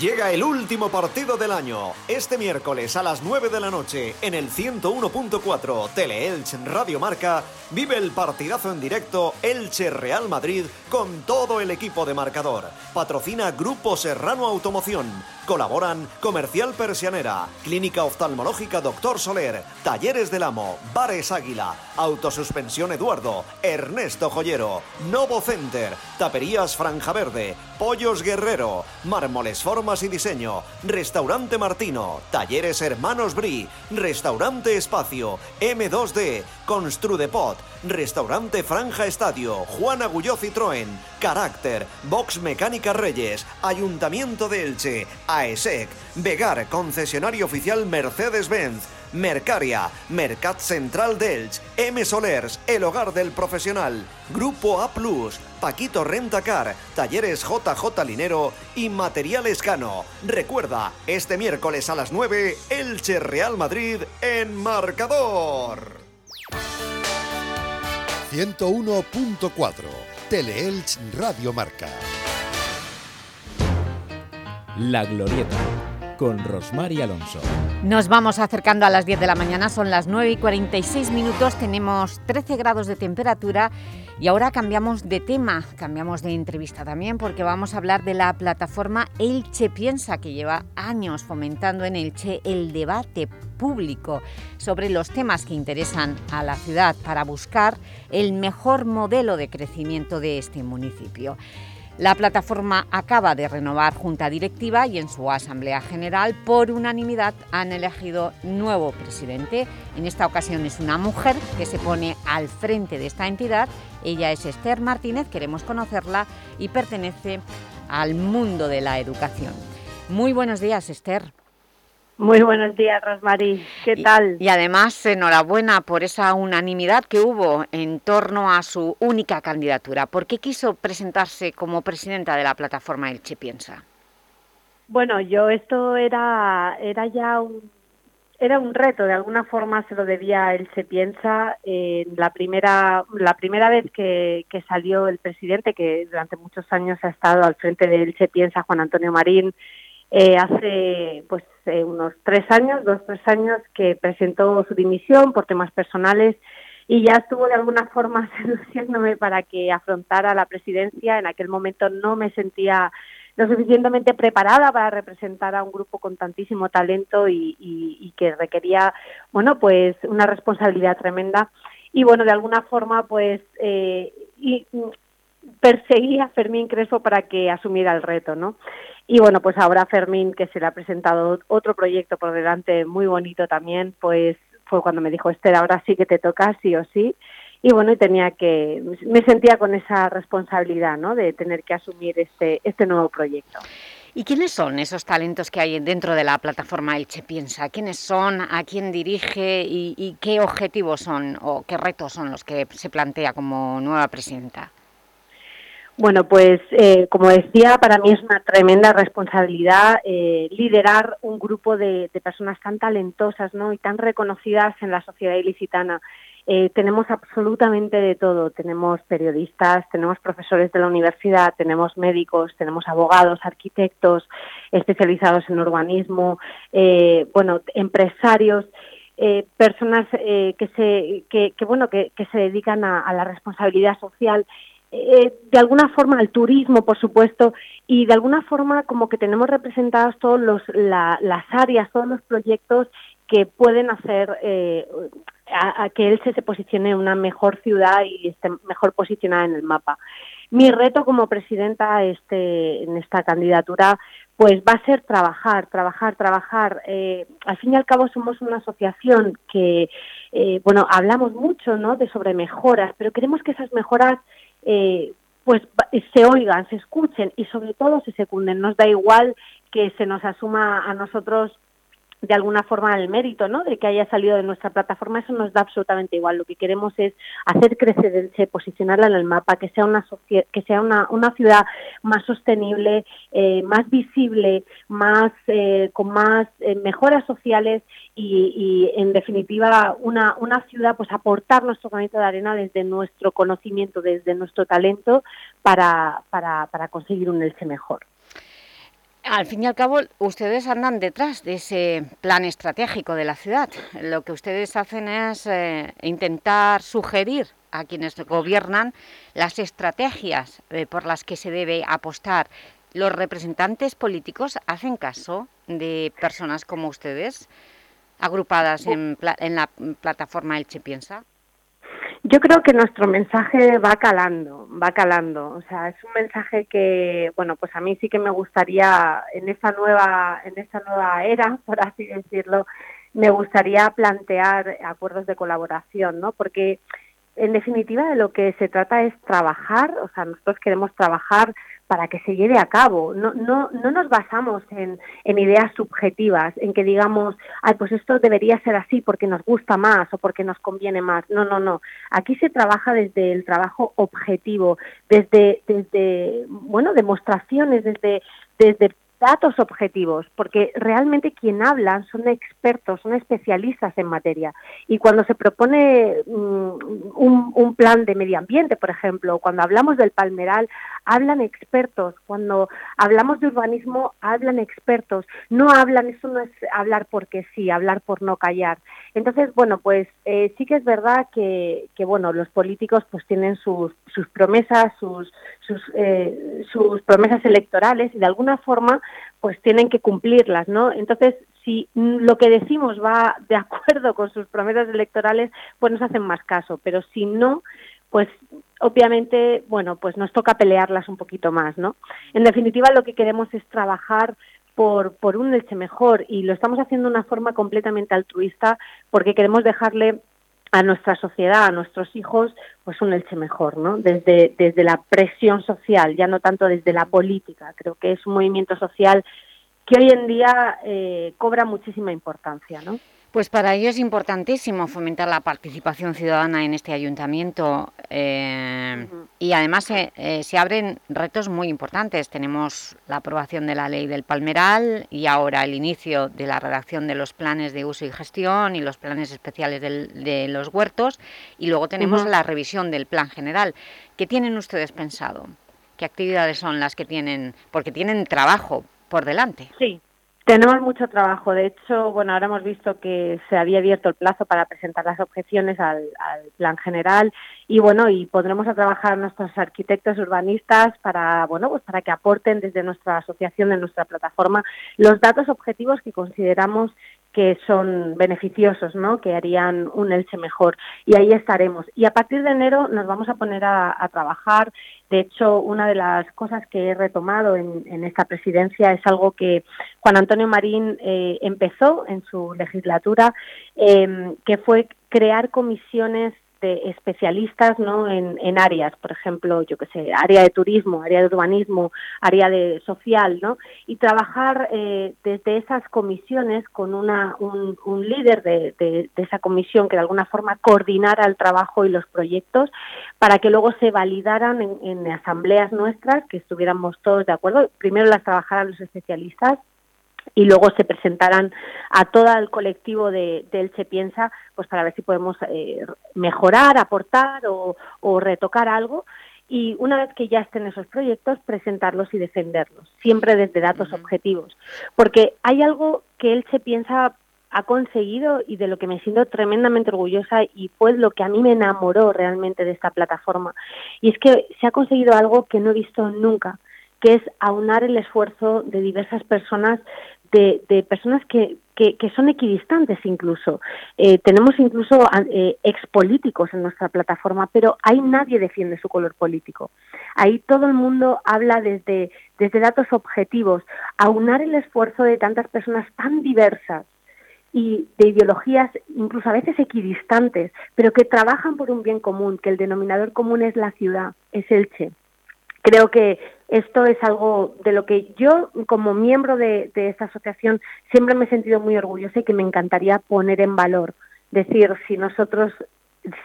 Llega el último partido del año. Este miércoles a las 9 de la noche en el 101.4 Tele-Elch Radio Marca vive el partidazo en directo Elche Real Madrid con todo el equipo de marcador. Patrocina Grupo Serrano Automoción. Colaboran Comercial Persianera, Clínica Oftalmológica Doctor Soler, Talleres del Amo, Bares Águila, Autosuspensión Eduardo, Ernesto Joyero, Novo Center, Taperías Franja Verde, Pollos Guerrero, Mármoles Formas y Diseño, Restaurante Martino, Talleres Hermanos Bri, Restaurante Espacio, M2D, Construdepot, Restaurante Franja Estadio, Juan Agulló Citroën, Carácter, Box Mecánica Reyes, Ayuntamiento de Elche, AESEC, Vegar, concesionario oficial Mercedes-Benz, Mercaria, Mercat Central Delch, M Solers, El Hogar del Profesional, Grupo A Plus, Paquito Rentacar, Talleres JJ Linero y Materiales Cano. Recuerda, este miércoles a las 9, Elche Real Madrid en marcador. 101.4 Teleelch Radio Marca. La Glorieta con Rosmar y Alonso. Nos vamos acercando a las 10 de la mañana, son las 9 y 46 minutos, tenemos 13 grados de temperatura y ahora cambiamos de tema, cambiamos de entrevista también porque vamos a hablar de la plataforma Elche Piensa que lleva años fomentando en Elche el debate público sobre los temas que interesan a la ciudad para buscar el mejor modelo de crecimiento de este municipio. La plataforma acaba de renovar junta directiva y en su asamblea general por unanimidad han elegido nuevo presidente. En esta ocasión es una mujer que se pone al frente de esta entidad. Ella es Esther Martínez, queremos conocerla y pertenece al mundo de la educación. Muy buenos días, Esther. Muy buenos días, Rosmarí. ¿Qué tal? Y, además, enhorabuena por esa unanimidad que hubo en torno a su única candidatura. ¿Por qué quiso presentarse como presidenta de la plataforma Elche Piensa? Bueno, yo esto era, era ya un, era un reto, de alguna forma se lo debía a Elche Piensa. Eh, la, primera, la primera vez que, que salió el presidente, que durante muchos años ha estado al frente de Elche Piensa, Juan Antonio Marín, eh, hace pues eh, unos tres años, dos, tres años, que presentó su dimisión por temas personales y ya estuvo de alguna forma seduciéndome para que afrontara la presidencia. En aquel momento no me sentía lo suficientemente preparada para representar a un grupo con tantísimo talento y, que requería, bueno, pues una responsabilidad tremenda. Y bueno, de alguna forma, pues, eh, y, perseguí a Fermín Crespo para que asumiera el reto, ¿no? Y bueno, pues ahora Fermín, que se le ha presentado otro proyecto por delante muy bonito también, pues fue cuando me dijo, Esther, ahora sí que te toca, sí o sí. Y bueno, y tenía que, me sentía con esa responsabilidad, ¿no?, de tener que asumir este, este nuevo proyecto. ¿Y quiénes son esos talentos que hay dentro de la plataforma Elche Piensa? ¿Quiénes son? ¿A quién dirige? ¿Y, y qué objetivos son o qué retos son los que se plantea como nueva presidenta? Bueno, pues eh, como decía, para mí es una tremenda responsabilidad eh, liderar un grupo de, personas tan talentosas ¿no? y tan reconocidas en la sociedad ilicitana. Eh, tenemos absolutamente de todo. Tenemos periodistas, tenemos profesores de la universidad, tenemos médicos, tenemos abogados, arquitectos especializados en urbanismo, bueno, empresarios. personas que se que, bueno que, se dedican a la responsabilidad social eh, de alguna forma al turismo, por supuesto, y de alguna forma como que tenemos representados todos los, las áreas, todos los proyectos que pueden hacer eh, a, que él se, posicione en una mejor ciudad y esté mejor posicionada en el mapa. Mi reto como presidenta este, en esta candidatura pues va a ser trabajar, trabajar, trabajar. Eh, al fin y al cabo somos una asociación que, bueno, hablamos mucho ¿no? de sobre mejoras, pero queremos que esas mejoras eh, pues se oigan, se escuchen y sobre todo se secunden. Nos da igual que se nos asuma a nosotros de alguna forma el mérito ¿no? de que haya salido de nuestra plataforma, eso nos da absolutamente igual. Lo que queremos es hacer crecer Elche, posicionarla en el mapa, que sea una, que sea una, una ciudad más sostenible, eh, más visible, más eh, con más eh, mejoras sociales y, en definitiva una, una ciudad pues aportar nuestro granito de arena desde nuestro conocimiento, desde nuestro talento para, para, para conseguir un Elche mejor. Al fin y al cabo, ustedes andan detrás de ese plan estratégico de la ciudad. Lo que ustedes hacen es eh, intentar sugerir a quienes gobiernan las estrategias eh, por las que se debe apostar. ¿Los representantes políticos hacen caso de personas como ustedes, agrupadas en, en la plataforma Elche Piensa? Yo creo que nuestro mensaje va calando, va calando. O sea, es un mensaje que, bueno, pues a mí sí que me gustaría en esta nueva, en esta nueva era, por así decirlo, me gustaría plantear acuerdos de colaboración, ¿no? Porque en definitiva de lo que se trata es trabajar, o sea, nosotros queremos trabajar para que se lleve a cabo. No, no, no nos basamos en, en, ideas subjetivas, en que digamos, ay, pues esto debería ser así porque nos gusta más o porque nos conviene más. No, no, no. Aquí se trabaja desde el trabajo objetivo, desde, desde bueno, demostraciones, desde, desde datos objetivos, porque realmente quien habla son expertos, son especialistas en materia. Y cuando se propone mm, un, un, plan de medio ambiente, por ejemplo, cuando hablamos del palmeral, hablan expertos. Cuando hablamos de urbanismo, hablan expertos. No hablan, eso no es hablar porque sí, hablar por no callar. Entonces, bueno, pues eh, sí que es verdad que, que, bueno, los políticos pues tienen sus, sus promesas, sus, sus, eh, sus promesas electorales y de alguna forma pues tienen que cumplirlas, ¿no? Entonces, si lo que decimos va de acuerdo con sus promesas electorales, pues nos hacen más caso, pero si no, pues obviamente, bueno, pues nos toca pelearlas un poquito más, ¿no? En definitiva, lo que queremos es trabajar por, por un leche mejor y lo estamos haciendo de una forma completamente altruista porque queremos dejarle a nuestra sociedad, a nuestros hijos, pues un Elche mejor, ¿no? Desde, desde la presión social, ya no tanto desde la política. Creo que es un movimiento social que hoy en día eh, cobra muchísima importancia, ¿no? Pues para ello es importantísimo fomentar la participación ciudadana en este ayuntamiento eh, y además eh, se abren retos muy importantes. Tenemos la aprobación de la ley del Palmeral y ahora el inicio de la redacción de los planes de uso y gestión y los planes especiales de los huertos y luego tenemos la revisión del plan general. ¿Qué tienen ustedes pensado? ¿Qué actividades son las que tienen? Porque tienen trabajo por delante. Sí, tenemos mucho trabajo. De hecho, bueno, ahora hemos visto que se había abierto el plazo para presentar las objeciones al, plan general y bueno, y pondremos a trabajar nuestros arquitectos urbanistas para, bueno, pues para que aporten desde nuestra asociación, de nuestra plataforma, los datos objetivos que consideramos que son beneficiosos, ¿no? que harían un Elche mejor. Y ahí estaremos. Y a partir de enero nos vamos a poner a, trabajar. De hecho, una de las cosas que he retomado en, esta presidencia es algo que Juan Antonio Marín eh, empezó en su legislatura, eh, que fue crear comisiones de especialistas ¿no? en, áreas, por ejemplo, yo que sé, área de turismo, área de urbanismo, área de social, ¿no? Y trabajar eh, desde esas comisiones con una, un, líder de, de, esa comisión que de alguna forma coordinara el trabajo y los proyectos para que luego se validaran en, en asambleas nuestras, que estuviéramos todos de acuerdo. Primero las trabajaran los especialistas y luego se presentarán a todo el colectivo de, de Elche Piensa pues para ver si podemos eh, mejorar, aportar o, retocar algo y una vez que ya estén esos proyectos, presentarlos y defenderlos, siempre desde datos objetivos. Porque hay algo que Elche Piensa ha conseguido y de lo que me siento tremendamente orgullosa y fue lo que a mí me enamoró realmente de esta plataforma. Y es que se ha conseguido algo que no he visto nunca, que es aunar el esfuerzo de diversas personas de, personas que, que, son equidistantes incluso. Eh, tenemos incluso eh, expolíticos en nuestra plataforma, pero ahí nadie defiende su color político. Ahí todo el mundo habla desde, desde datos objetivos. Aunar el esfuerzo de tantas personas tan diversas y de ideologías incluso a veces equidistantes, pero que trabajan por un bien común, que el denominador común es la ciudad, es Elche creo que esto es algo de lo que yo, como miembro de, esta asociación, siempre me he sentido muy orgullosa y que me encantaría poner en valor. Decir, si nosotros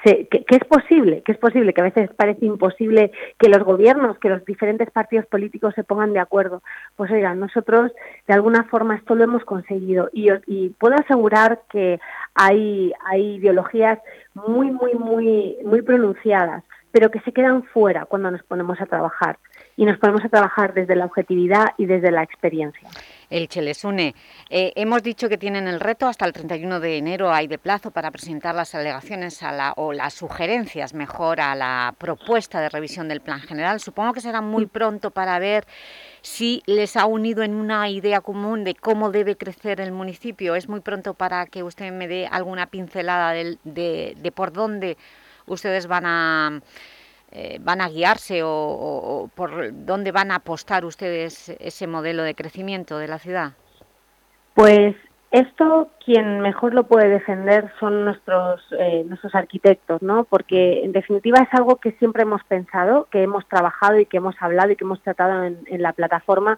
que, es posible, que es posible, que a veces parece imposible que los gobiernos, que los diferentes partidos políticos se pongan de acuerdo. Pues oigan, nosotros de alguna forma esto lo hemos conseguido y, y puedo asegurar que hay, hay ideologías muy, muy, muy, muy pronunciadas pero que se quedan fuera cuando nos ponemos a trabajar. y nos ponemos a trabajar desde la objetividad y desde la experiencia. Elche les une. Eh, hemos dicho que tienen el reto hasta el 31 de enero, hay de plazo para presentar las alegaciones a la, o las sugerencias, mejor, a la propuesta de revisión del plan general. Supongo que será muy pronto para ver si les ha unido en una idea común de cómo debe crecer el municipio. Es muy pronto para que usted me dé alguna pincelada de por dónde ustedes van a eh, van a guiarse o, por dónde van a apostar ustedes ese modelo de crecimiento de la ciudad? Pues esto quien mejor lo puede defender son nuestros eh, nuestros arquitectos, ¿no? Porque en definitiva es algo que siempre hemos pensado, que hemos trabajado y que hemos hablado y que hemos tratado en, en la plataforma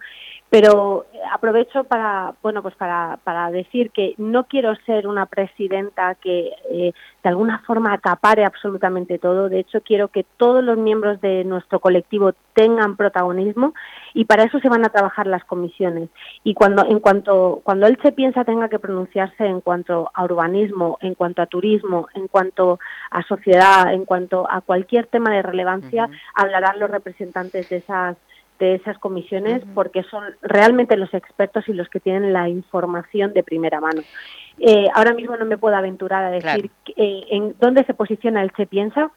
pero aprovecho para bueno pues para, para decir que no quiero ser una presidenta que eh, de alguna forma acapare absolutamente todo. De hecho quiero que todos los miembros de nuestro colectivo tengan protagonismo y para eso se van a trabajar las comisiones. Y cuando en cuanto cuando se piensa tenga que pronunciarse en cuanto a urbanismo en cuanto a turismo en cuanto a sociedad en cuanto a cualquier tema de relevancia hablarán los representantes de esas de esas comisiones porque son realmente los expertos y los que tienen la información de primera mano. Eh, ahora mismo no me puedo aventurar a decir eh, en dónde se posiciona el Se Piensa,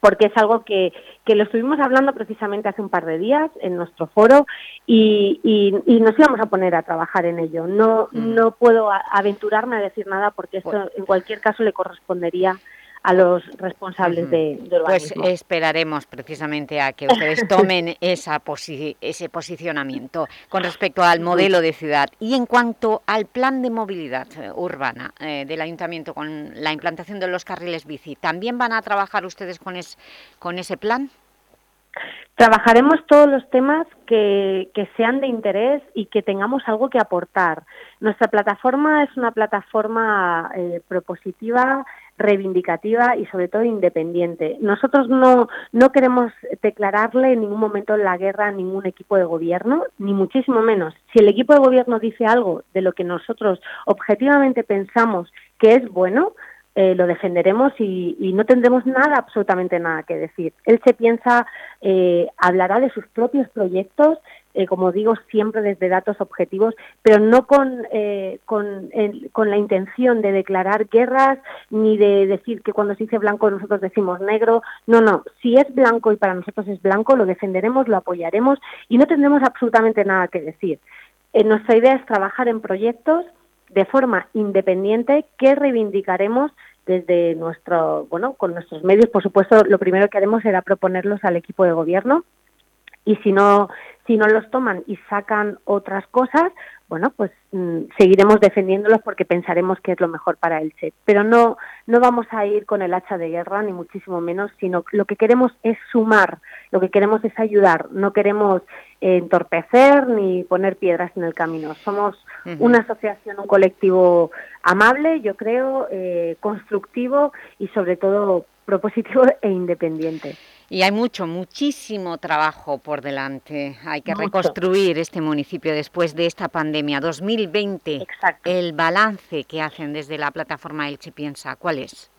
porque es algo que, que lo estuvimos hablando precisamente hace un par de días en nuestro foro y, y, nos íbamos a poner a trabajar en ello. No, no puedo aventurarme a decir nada porque esto en cualquier caso le correspondería a los responsables de, de, Pues esperaremos precisamente a que ustedes tomen esa ese posicionamiento con respecto al modelo de ciudad. Y en cuanto al plan de movilidad eh, urbana eh, del Ayuntamiento con la implantación de los carriles bici, ¿también van a trabajar ustedes con, con ese plan? Trabajaremos todos los temas que, que, sean de interés y que tengamos algo que aportar. Nuestra plataforma es una plataforma eh, propositiva, reivindicativa y sobre todo independiente. Nosotros no, no queremos declararle en ningún momento la guerra a ningún equipo de gobierno, ni muchísimo menos. Si el equipo de gobierno dice algo de lo que nosotros objetivamente pensamos que es bueno, eh, lo defenderemos y, y, no tendremos nada, absolutamente nada que decir. Él se piensa, eh, hablará de sus propios proyectos, eh, como digo, siempre desde datos objetivos, pero no con, eh, con, con, la intención de declarar guerras ni de decir que cuando se dice blanco nosotros decimos negro. No, no, si es blanco y para nosotros es blanco, lo defenderemos, lo apoyaremos y no tendremos absolutamente nada que decir. Eh, nuestra idea es trabajar en proyectos de forma independiente que reivindicaremos desde nuestro, bueno, con nuestros medios, por supuesto, lo primero que haremos será proponerlos al equipo de gobierno. Y si no si no los toman y sacan otras cosas, bueno, pues mm, seguiremos defendiéndolos porque pensaremos que es lo mejor para el CHEP. Pero no, no vamos a ir con el hacha de guerra, ni muchísimo menos, sino lo que queremos es sumar, lo que queremos es ayudar, no queremos eh, entorpecer ni poner piedras en el camino. Somos una asociación, un colectivo amable, yo creo, eh, constructivo y sobre todo propositivo e independiente. Y hay mucho, muchísimo trabajo por delante. Hay que reconstruir este municipio después de esta pandemia. 2020, el balance que hacen desde la plataforma Elche Piensa, ¿cuál es?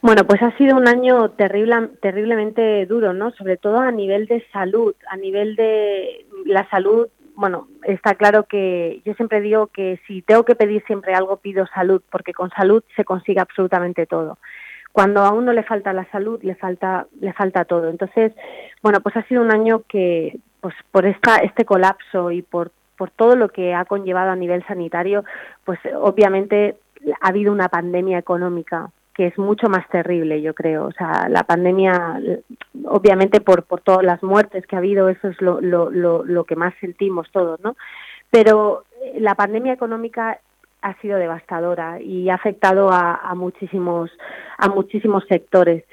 Bueno, pues ha sido un año terrible, terriblemente duro, ¿no? Sobre todo a nivel de salud, a nivel de la salud, bueno, está claro que yo siempre digo que si tengo que pedir siempre algo, pido salud, porque con salud se consigue absolutamente todo cuando a uno le falta la salud, le falta, le falta todo. Entonces, bueno, pues ha sido un año que, pues por esta, este colapso y por, por todo lo que ha conllevado a nivel sanitario, pues obviamente ha habido una pandemia económica que es mucho más terrible, yo creo. O sea, la pandemia, obviamente por, por todas las muertes que ha habido, eso es lo, lo, lo, lo que más sentimos todos, ¿no? Pero la pandemia económica ha sido devastadora y ha afectado a, muchísimos a muchísimos sectores.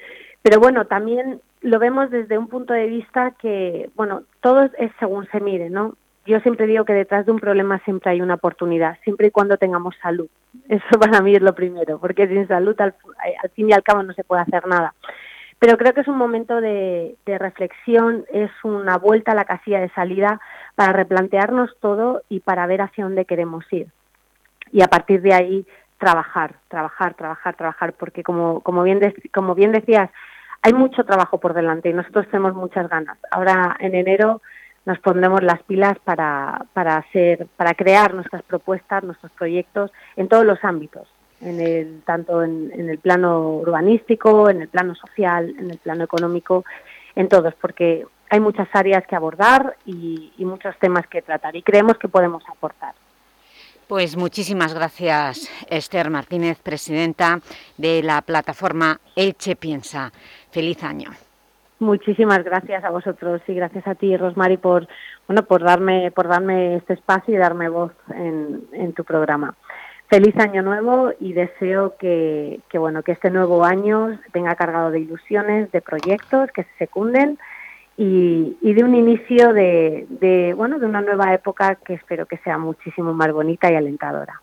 Pero bueno, también lo vemos desde un punto de vista que, bueno, todo es según se mire, ¿no? Yo siempre digo que detrás de un problema siempre hay una oportunidad, siempre y cuando tengamos salud. Eso para mí es lo primero, porque sin salud al, al fin y al cabo no se puede hacer nada. Pero creo que es un momento de, de reflexión, es una vuelta a la casilla de salida para replantearnos todo y para ver hacia dónde queremos ir y a partir de ahí trabajar, trabajar, trabajar, trabajar, porque como, como, bien, como bien decías, hay mucho trabajo por delante y nosotros tenemos muchas ganas. Ahora en enero nos pondremos las pilas para, para, hacer, para crear nuestras propuestas, nuestros proyectos en todos los ámbitos, en el, tanto en, el plano urbanístico, en el plano social, en el plano económico, en todos, porque hay muchas áreas que abordar y muchos temas que tratar y creemos que podemos aportar. Pues muchísimas gracias, Esther Martínez, presidenta de la plataforma Elche Piensa. Feliz año. Muchísimas gracias a vosotros y gracias a ti, Rosmary, por bueno por darme por darme este espacio y darme voz en, en tu programa. Feliz año nuevo y deseo que, que, bueno que este nuevo año venga cargado de ilusiones, de proyectos que se secunden y, y de un inicio de, de bueno de una nueva época que espero que sea muchísimo más bonita y alentadora.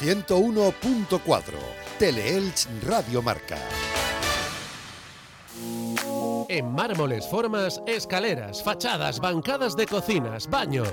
101.4 Teleelch Radio Marca. En mármoles, formas, escaleras, fachadas, bancadas de cocinas, baños.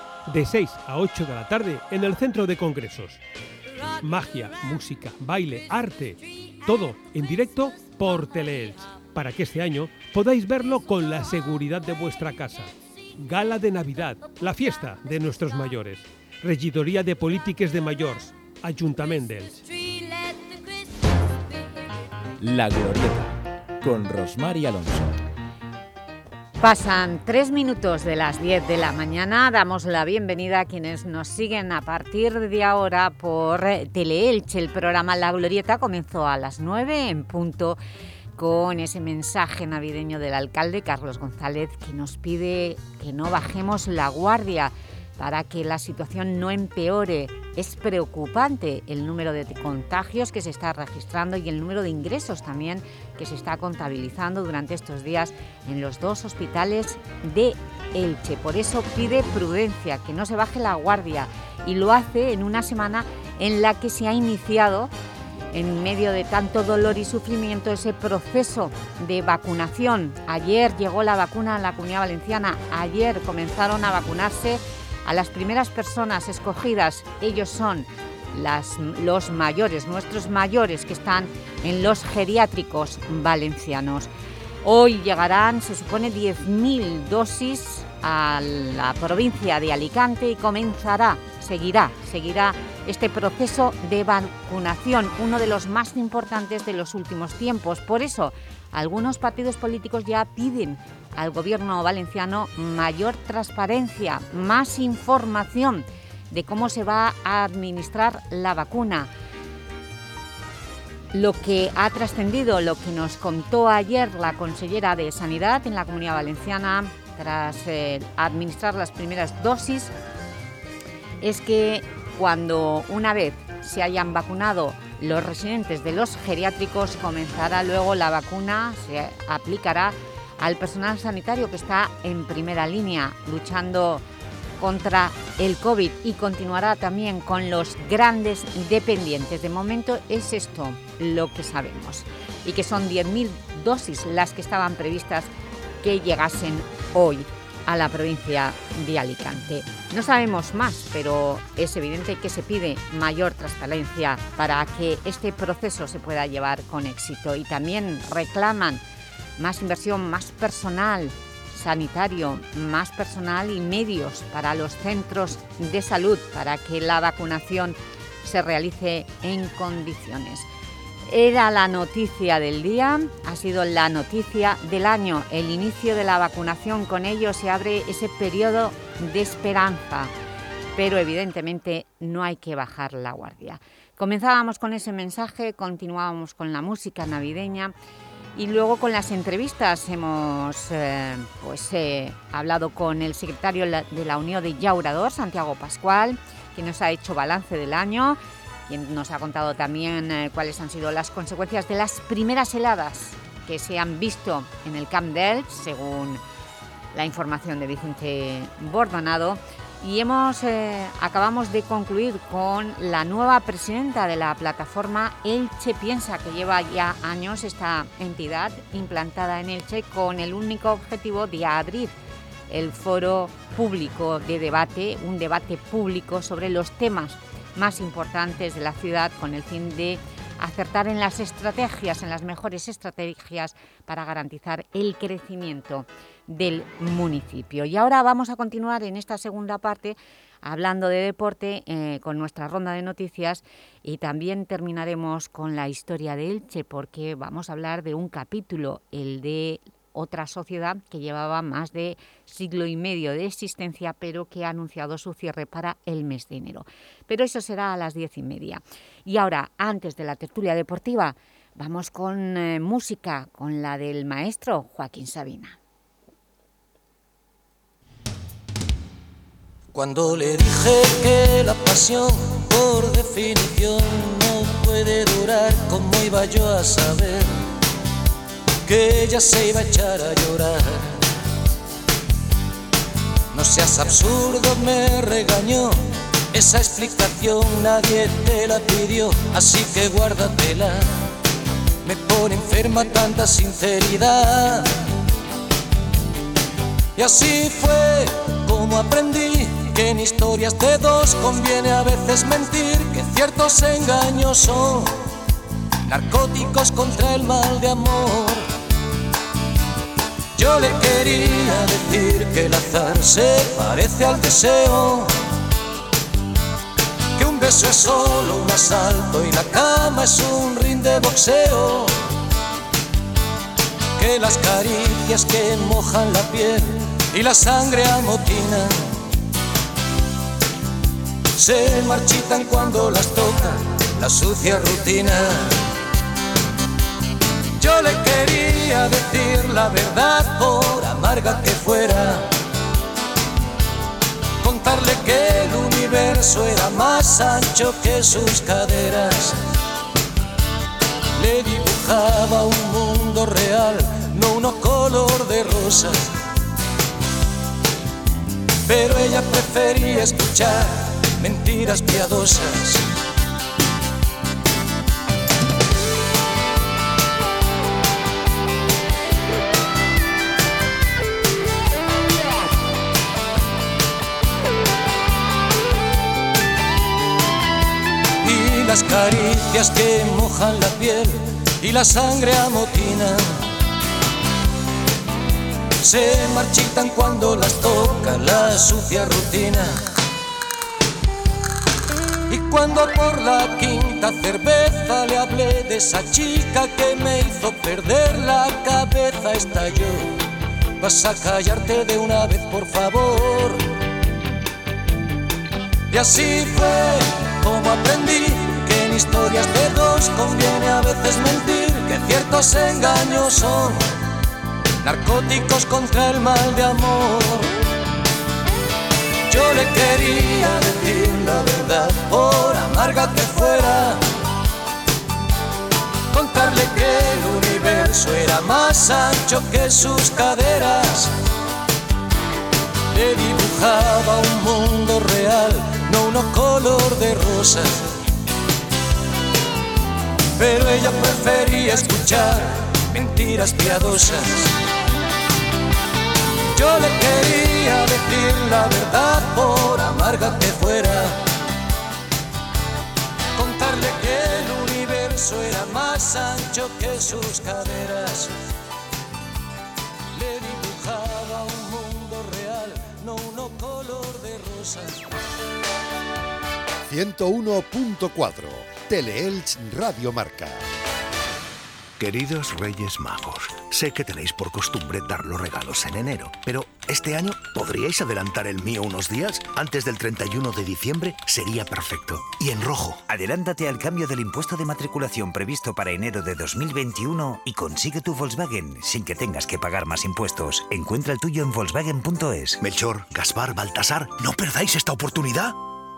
de 6 a 8 de la tarde en el Centro de Congresos. Magia, música, baile, arte, todo en directo por Teleelch, para que este año podáis verlo con la seguridad de vuestra casa. Gala de Navidad, la fiesta de nuestros mayores. Regidoría de Polítiques de Mayors, Ayuntamiento de Elche. La Glorieta, con Rosmar y Alonso. Pasan tres minutos de las 10 de la mañana. Damos la bienvenida a quienes nos siguen a partir de ahora por Teleelche. El programa La Glorieta comenzó a las 9 en punto con ese mensaje navideño del alcalde Carlos González que nos pide que no bajemos la guardia para que la situación no empeore. Es preocupante el número de contagios que se está registrando y el número de ingresos también que se está contabilizando durante estos días en los dos hospitales de Elche. Por eso pide prudencia, que no se baje la guardia y lo hace en una semana en la que se ha iniciado en medio de tanto dolor y sufrimiento ese proceso de vacunación. Ayer llegó la vacuna a la Comunidad Valenciana, ayer comenzaron a vacunarse a las primeras personas escogidas, ellos son los mayores, nuestros mayores que están en los geriátricos valencianos. Hoy llegarán, se supone, 10.000 dosis a la provincia de Alicante y comenzará, seguirá, seguirá este proceso de vacunación, uno de los más importantes de los últimos tiempos. Por eso, algunos partidos políticos ya piden al Gobierno valenciano mayor transparencia, más información de cómo se va a administrar la vacuna. Lo que ha trascendido, lo que nos contó ayer la consellera de Sanidad en la Comunidad Valenciana, tras eh, administrar las primeras dosis es que cuando una vez se hayan vacunado los residentes de los geriátricos, comenzará luego la vacuna, se aplicará al personal sanitario que está en primera línea luchando contra el COVID y continuará también con los grandes dependientes. De momento es esto lo que sabemos y que son 10.000 dosis las que estaban previstas que llegasen hoy a la provincia de Alicante. No sabemos más, pero es evidente que se pide mayor transparencia para que este proceso se pueda llevar con éxito y también reclaman más inversión, más personal sanitario, más personal y medios para los centros de salud para que la vacunación se realice en condiciones. Era la noticia del día, ha sido la noticia del año, el inicio de la vacunación. Con ello se abre ese periodo de esperanza, pero evidentemente no hay que bajar la guardia. Comenzábamos con ese mensaje, continuábamos con la música navideña y luego con las entrevistas hemos eh, pues, eh, hablado con el secretario de la Unión de Llaurador, Santiago Pascual, que nos ha hecho balance del año nos ha contado también eh, cuáles han sido las consecuencias de las primeras heladas que se han visto en el Camp Delft, según la información de Vicente Bordonado. Y hemos, eh, acabamos de concluir con la nueva presidenta de la plataforma Elche Piensa, que lleva ya años esta entidad implantada en Elche con el único objetivo de abrir el foro público de debate, un debate público sobre los temas más importantes de la ciudad con el fin de acertar en las estrategias, en las mejores estrategias para garantizar el crecimiento del municipio. Y ahora vamos a continuar en esta segunda parte hablando de deporte eh, con nuestra ronda de noticias y también terminaremos con la historia de Elche porque vamos a hablar de un capítulo, el de otra sociedad que llevaba más de siglo y medio de existencia, pero que ha anunciado su cierre para el mes de enero. Pero eso será a las diez y media. Y ahora, antes de la tertulia deportiva, vamos con eh, música, con la del maestro Joaquín Sabina. Cuando le dije que la pasión, por definición, no puede durar, ¿cómo iba yo a saber? Que ella se iba a echar a llorar. No seas absurdo, me regañó. Esa explicación nadie te la pidió, así que guárdatela. Me pone enferma tanta sinceridad. Y así fue como aprendí que en historias de dos conviene a veces mentir, que ciertos engaños son narcóticos contra el mal de amor. Yo le quería decir que el azar se parece al deseo, que un beso es solo un asalto y la cama es un ring de boxeo, que las caricias que mojan la piel y la sangre amotinan se marchitan cuando las toca la sucia rutina. Yo le quería decir la verdad por amarga que fuera. Contarle que el universo era más ancho que sus caderas. Le dibujaba un mundo real, no uno color de rosa. Pero ella prefería escuchar mentiras piadosas. Las caricias que mojan la piel y la sangre amotina. Se marchitan cuando las toca la sucia rutina. Y cuando por la quinta cerveza le hablé de esa chica que me hizo perder la cabeza, estalló. Vas a callarte de una vez, por favor. Y así fue como aprendí en historias de dos conviene a veces mentir, que ciertos engaños son narcóticos contra el mal de amor. Yo le quería decir la verdad, por amarga que fuera, contarle que el universo era más ancho que sus caderas. Le dibujaba un mundo real, no uno color de rosa. Pero ella prefería escuchar mentiras piadosas. Yo le quería decir la verdad por amarga que fuera. Contarle que el universo era más ancho que sus caderas. Le dibujaba un mundo real, no uno color de rosas. 101.4 Teleelch Radio Marca. Queridos Reyes Magos, sé que tenéis por costumbre dar los regalos en enero, pero este año podríais adelantar el mío unos días antes del 31 de diciembre, sería perfecto. Y en rojo. Adelántate al cambio del impuesto de matriculación previsto para enero de 2021 y consigue tu Volkswagen sin que tengas que pagar más impuestos. Encuentra el tuyo en volkswagen.es. Melchor, Gaspar, Baltasar, no perdáis esta oportunidad.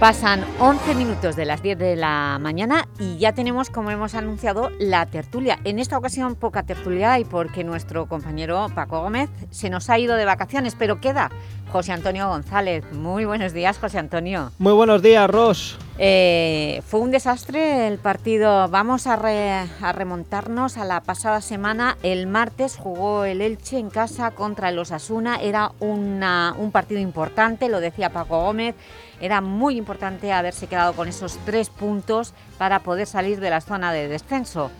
Pasan 11 minutos de las 10 de la mañana y ya tenemos, como hemos anunciado, la tertulia. En esta ocasión poca tertulia y porque nuestro compañero Paco Gómez se nos ha ido de vacaciones, pero queda José Antonio González. Muy buenos días, José Antonio. Muy buenos días, Ros. Eh, fue un desastre el partido. Vamos a, a, remontarnos a la pasada semana. El martes jugó el Elche en casa contra el Osasuna. Era una, un partido importante, lo decía Paco Gómez. Era muy importante haberse quedado con esos tres puntos para poder salir de la zona de descenso.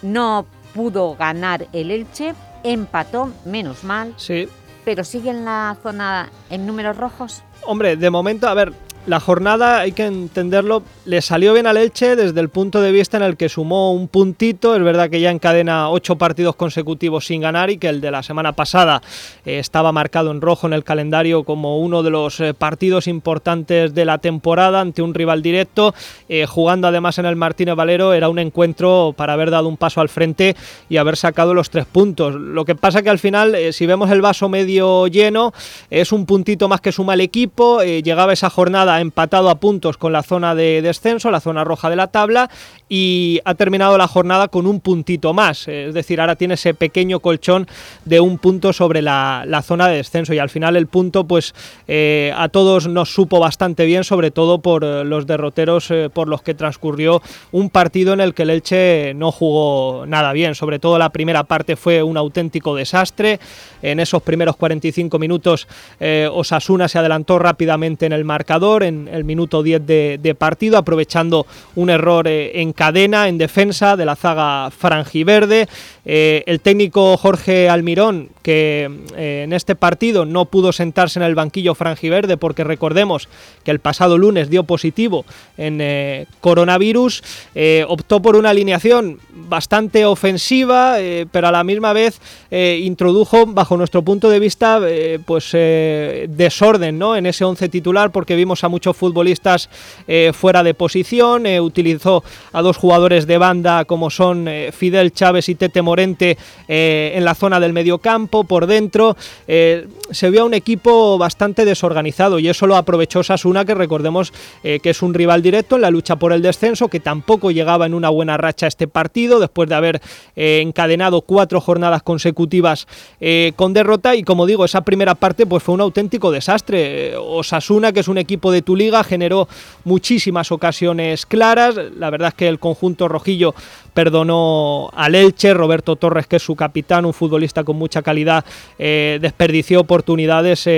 No pudo ganar el Elche, empató, menos mal. Sí. Pero sigue en la zona en números rojos. Hombre, de momento, a ver, la jornada, hay que entenderlo, le salió bien al Elche desde el punto de vista en el que sumó un puntito. Es verdad que ya encadena ocho partidos consecutivos sin ganar y que el de la semana pasada eh, estaba marcado en rojo en el calendario como uno de los eh, partidos importantes de la temporada ante un rival directo. Eh, jugando además en el Martínez Valero era un encuentro para haber dado un paso al frente y haber sacado los tres puntos. Lo que pasa que al final, si vemos el vaso medio lleno, es un puntito más que suma el equipo. llegaba esa jornada empatado a puntos con la zona de descenso, la zona roja de la tabla, y ha terminado la jornada con un puntito más. Es decir, ahora tiene ese pequeño colchón de un punto sobre la, la zona de descenso. Y al final el punto, pues eh, a todos nos supo bastante bien, sobre todo por eh, los derroteros eh, por los que transcurrió un partido en el que el Elche no jugó nada bien. Sobre todo la primera parte fue un auténtico desastre. En esos primeros 45 minutos Osasuna se adelantó rápidamente en el marcador, en el minuto 10 de, partido, aprovechando un error en cadena, en defensa de la zaga franjiverde. Eh, el técnico Jorge Almirón, que eh, en este partido no pudo sentarse en el banquillo franjiverde porque recordemos que el pasado lunes dio positivo en eh, coronavirus, optó por una alineación bastante ofensiva, pero a la misma vez introdujo, bajo nuestro punto de vista, pues desorden ¿no? en ese once titular porque vimos a muchos futbolistas fuera de posición, utilizó a dos jugadores de banda como son Fidel Chávez y Tete Morente en la zona del mediocampo, por dentro, se vio a un equipo bastante desorganizado y eso lo aprovechó Sasuna, que recordemos que es un rival directo en la lucha por el descenso, que tampoco llegaba en una buena racha este partido, después de haber encadenado cuatro jornadas consecutivas con derrota y como digo, esa primera parte pues fue un auténtico desastre. Osasuna, que es un equipo de tu liga, generó muchísimas ocasiones claras, la verdad es que el conjunto rojillo perdonó al Elche, Roberto Torres, que es su capitán, un futbolista con mucha calidad, desperdició oportunidades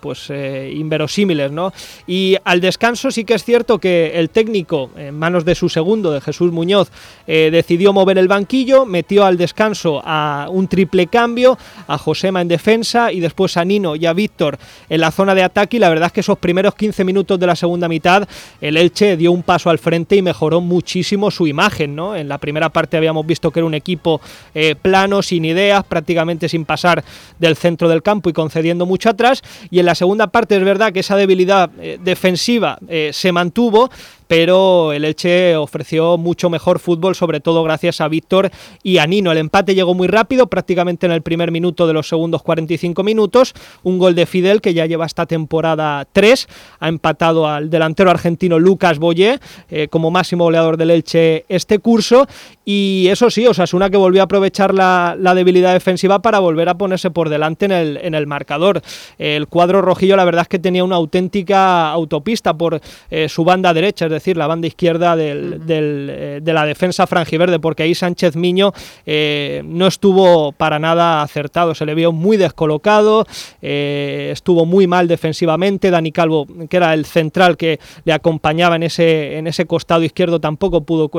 pues inverosímiles, ¿no? Y al descanso sí que es cierto que el técnico, en manos de su segundo, de Jesús Muñoz, decidió mover el banquillo, metió al descanso a un triple cambio, a Josema en defensa y después a Nino y a Víctor en la zona de ataque y la verdad es que esos primeros 15 minutos de la segunda mitad el Elche dio un paso al frente y mejoró muchísimo su imagen, ¿no? En la primera parte habíamos visto que era un equipo eh, plano, sin ideas, prácticamente sin pasar del centro del campo y concediendo mucho atrás. Y en la segunda parte es verdad que esa debilidad eh, defensiva eh, se mantuvo, pero el Elche ofreció mucho mejor fútbol, sobre todo gracias a Víctor y a Nino. El empate llegó muy rápido, prácticamente en el primer minuto de los segundos 45 minutos. Un gol de Fidel que ya lleva esta temporada 3. Ha empatado al delantero argentino Lucas Boyé eh, como máximo goleador del Elche este curso. Y eso sí, Osasuna que volvió a aprovechar la, debilidad defensiva para volver a ponerse por delante en el, en el marcador. El cuadro rojillo la verdad es que tenía una auténtica autopista por eh, su banda derecha, es decir, la banda izquierda eh, de la defensa frangiverde, porque ahí Sánchez Miño eh, no estuvo para nada acertado, se le vio muy descolocado, eh, estuvo muy mal defensivamente, Dani Calvo, que era el central que le acompañaba en ese, en ese costado izquierdo, tampoco pudo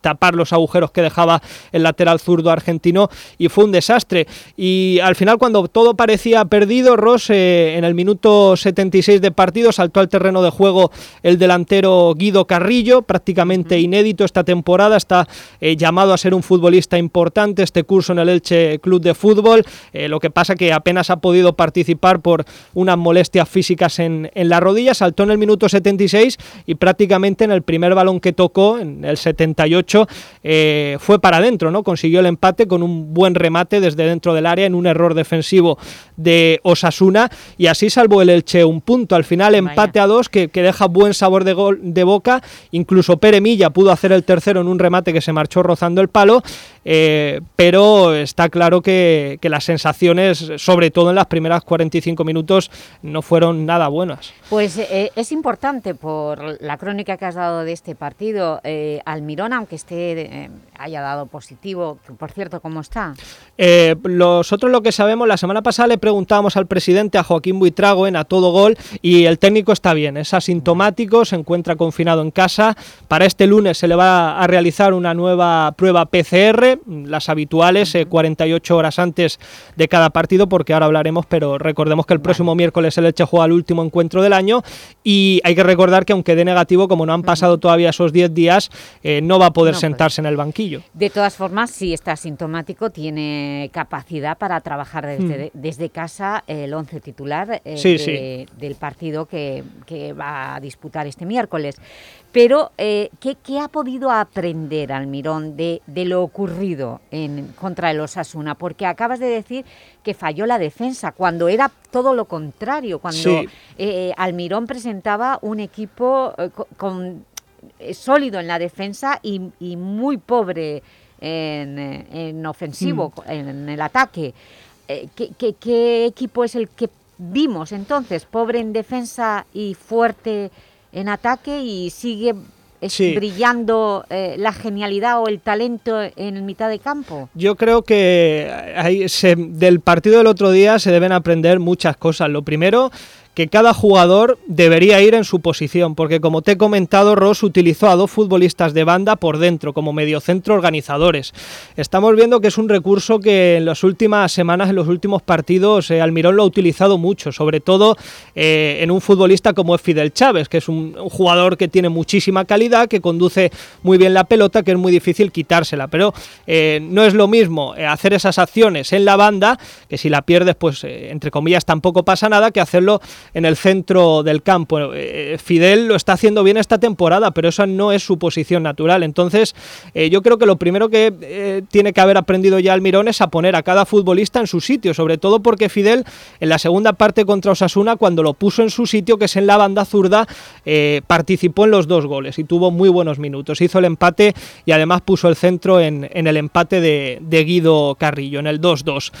tapar los agujeros que dejaba el lateral zurdo argentino y fue un desastre. Y al final, cuando todo parecía perdido, Ross en el minuto 76 de partido saltó al terreno de juego el delantero Guido Carrillo, prácticamente inédito esta temporada, está eh, llamado a ser un futbolista importante este curso en el Elche Club de Fútbol, eh, lo que pasa que apenas ha podido participar por unas molestias físicas en, la rodilla, saltó en el minuto 76 y prácticamente en el primer balón que tocó, en el 78, eh, fue para adentro, ¿no? consiguió el empate con un buen remate desde dentro del área en un error defensivo de Osasuna y así salvó el Elche un punto, al final empate a dos que, que deja buen sabor de, gol, de Incluso Pere Milla pudo hacer el tercero en un remate que se marchó rozando el palo, eh, pero está claro que, las sensaciones, sobre todo en las primeras 45 minutos, no fueron nada buenas. Pues eh, es importante por la crónica que has dado de este partido, eh, Almirón, aunque esté haya dado positivo, por cierto, ¿cómo está? nosotros lo que sabemos, la semana pasada le preguntábamos al presidente, a Joaquín Buitrago, en A Todo Gol, y el técnico está bien, es asintomático, se encuentra confinado en casa. Para este lunes se le va a realizar una nueva prueba PCR, las habituales, 48 eh, horas antes de cada partido, porque ahora hablaremos, pero recordemos que el próximo miércoles el Elche juega el último encuentro del año y hay que recordar que aunque dé negativo, como no han pasado todavía esos 10 días, eh, no va a poder sentarse en el banquillo. De todas formas, si está sintomático, tiene capacidad para trabajar desde, hmm. desde casa el 11 titular eh, del partido que, que va a disputar este miércoles. Pero, eh, ¿qué, ha podido aprender Almirón de, de lo ocurrido en, contra el Osasuna? Porque acabas de decir que falló la defensa, cuando era todo lo contrario, cuando eh, Almirón presentaba un equipo eh, con, sólido en la defensa y, muy pobre en, ofensivo, mm. en, el ataque. ¿qué, qué equipo es el que vimos entonces? ¿Pobre en defensa y fuerte en ataque y sigue brillando eh, la genialidad o el talento en mitad de campo? Yo creo que del partido del otro día se deben aprender muchas cosas. Lo primero que cada jugador debería ir en su posición, porque como te he comentado, Ross utilizó a dos futbolistas de banda por dentro, como mediocentro organizadores. Estamos viendo que es un recurso que en las últimas semanas, en los últimos partidos, eh, Almirón lo ha utilizado mucho, sobre todo eh, en un futbolista como Fidel Chávez, que es un, jugador que tiene muchísima calidad, que conduce muy bien la pelota, que es muy difícil quitársela, pero eh, no es lo mismo hacer esas acciones en la banda, que si la pierdes, pues entre comillas tampoco pasa nada, que hacerlo en el centro del campo. Eh, Fidel lo está haciendo bien esta temporada, pero esa no es su posición natural. Entonces, eh, yo creo que lo primero que eh, tiene que haber aprendido ya Almirón es a poner a cada futbolista en su sitio, sobre todo porque Fidel en la segunda parte contra Osasuna, cuando lo puso en su sitio, que es en la banda zurda, participó en los dos goles y tuvo muy buenos minutos. Hizo el empate y además puso el centro en, el empate de, de Guido Carrillo, en el 2-2.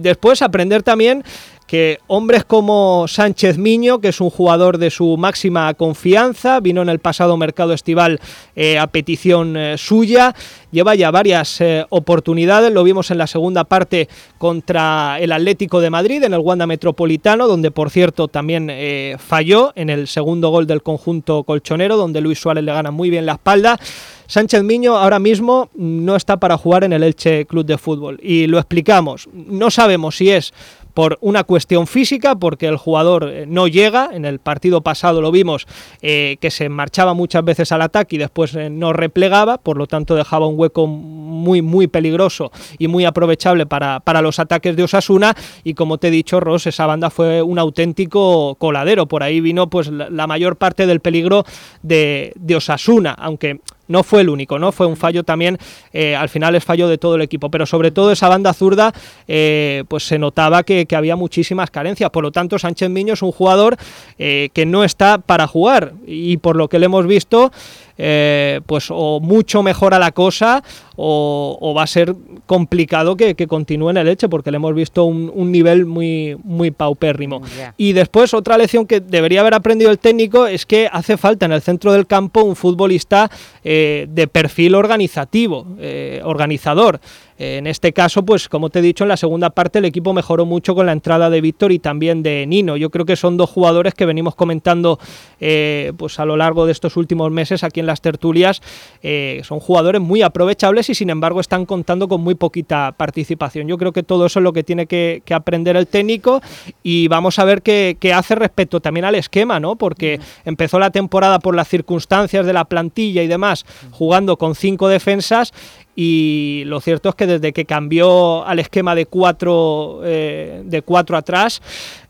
después aprender también que hombres como Sánchez Miño, que es un jugador de su máxima confianza, vino en el pasado mercado estival eh, a petición eh, suya, lleva ya varias eh, oportunidades, lo vimos en la segunda parte contra el Atlético de Madrid, en el Wanda Metropolitano, donde por cierto también falló en el segundo gol del conjunto colchonero, donde Luis Suárez le gana muy bien la espalda. Sánchez Miño ahora mismo no está para jugar en el Elche Club de Fútbol y lo explicamos. No sabemos si es por una cuestión física, porque el jugador eh, no llega. En el partido pasado lo vimos eh, que se marchaba muchas veces al ataque y después eh, no replegaba, por lo tanto dejaba un hueco muy, muy peligroso y muy aprovechable para, para los ataques de Osasuna. Y como te he dicho, Ross, esa banda fue un auténtico coladero. Por ahí vino pues la, mayor parte del peligro de, de Osasuna, aunque no fue el único, ¿no? Fue un fallo también, eh, al final es fallo de todo el equipo, pero sobre todo esa banda zurda, eh, pues se notaba que, había muchísimas carencias, por lo tanto Sánchez Miño es un jugador eh, que no está para jugar y por lo que le hemos visto, pues o mucho mejora la cosa o, va a ser complicado que, continúe en el Elche porque le hemos visto un, nivel muy, muy paupérrimo. Mm, y después otra lección que debería haber aprendido el técnico es que hace falta en el centro del campo un futbolista eh, de perfil organizativo, eh, organizador. En este caso, pues como te he dicho, en la segunda parte el equipo mejoró mucho con la entrada de Víctor y también de Nino. Yo creo que son dos jugadores que venimos comentando eh, pues a lo largo de estos últimos meses aquí en las tertulias. son jugadores muy aprovechables y sin embargo están contando con muy poquita participación. Yo creo que todo eso es lo que tiene que, aprender el técnico y vamos a ver qué, qué, hace respecto también al esquema, ¿no? Porque empezó la temporada por las circunstancias de la plantilla y demás, jugando con cinco defensas y lo cierto es que desde que cambió al esquema de cuatro, eh, de cuatro atrás,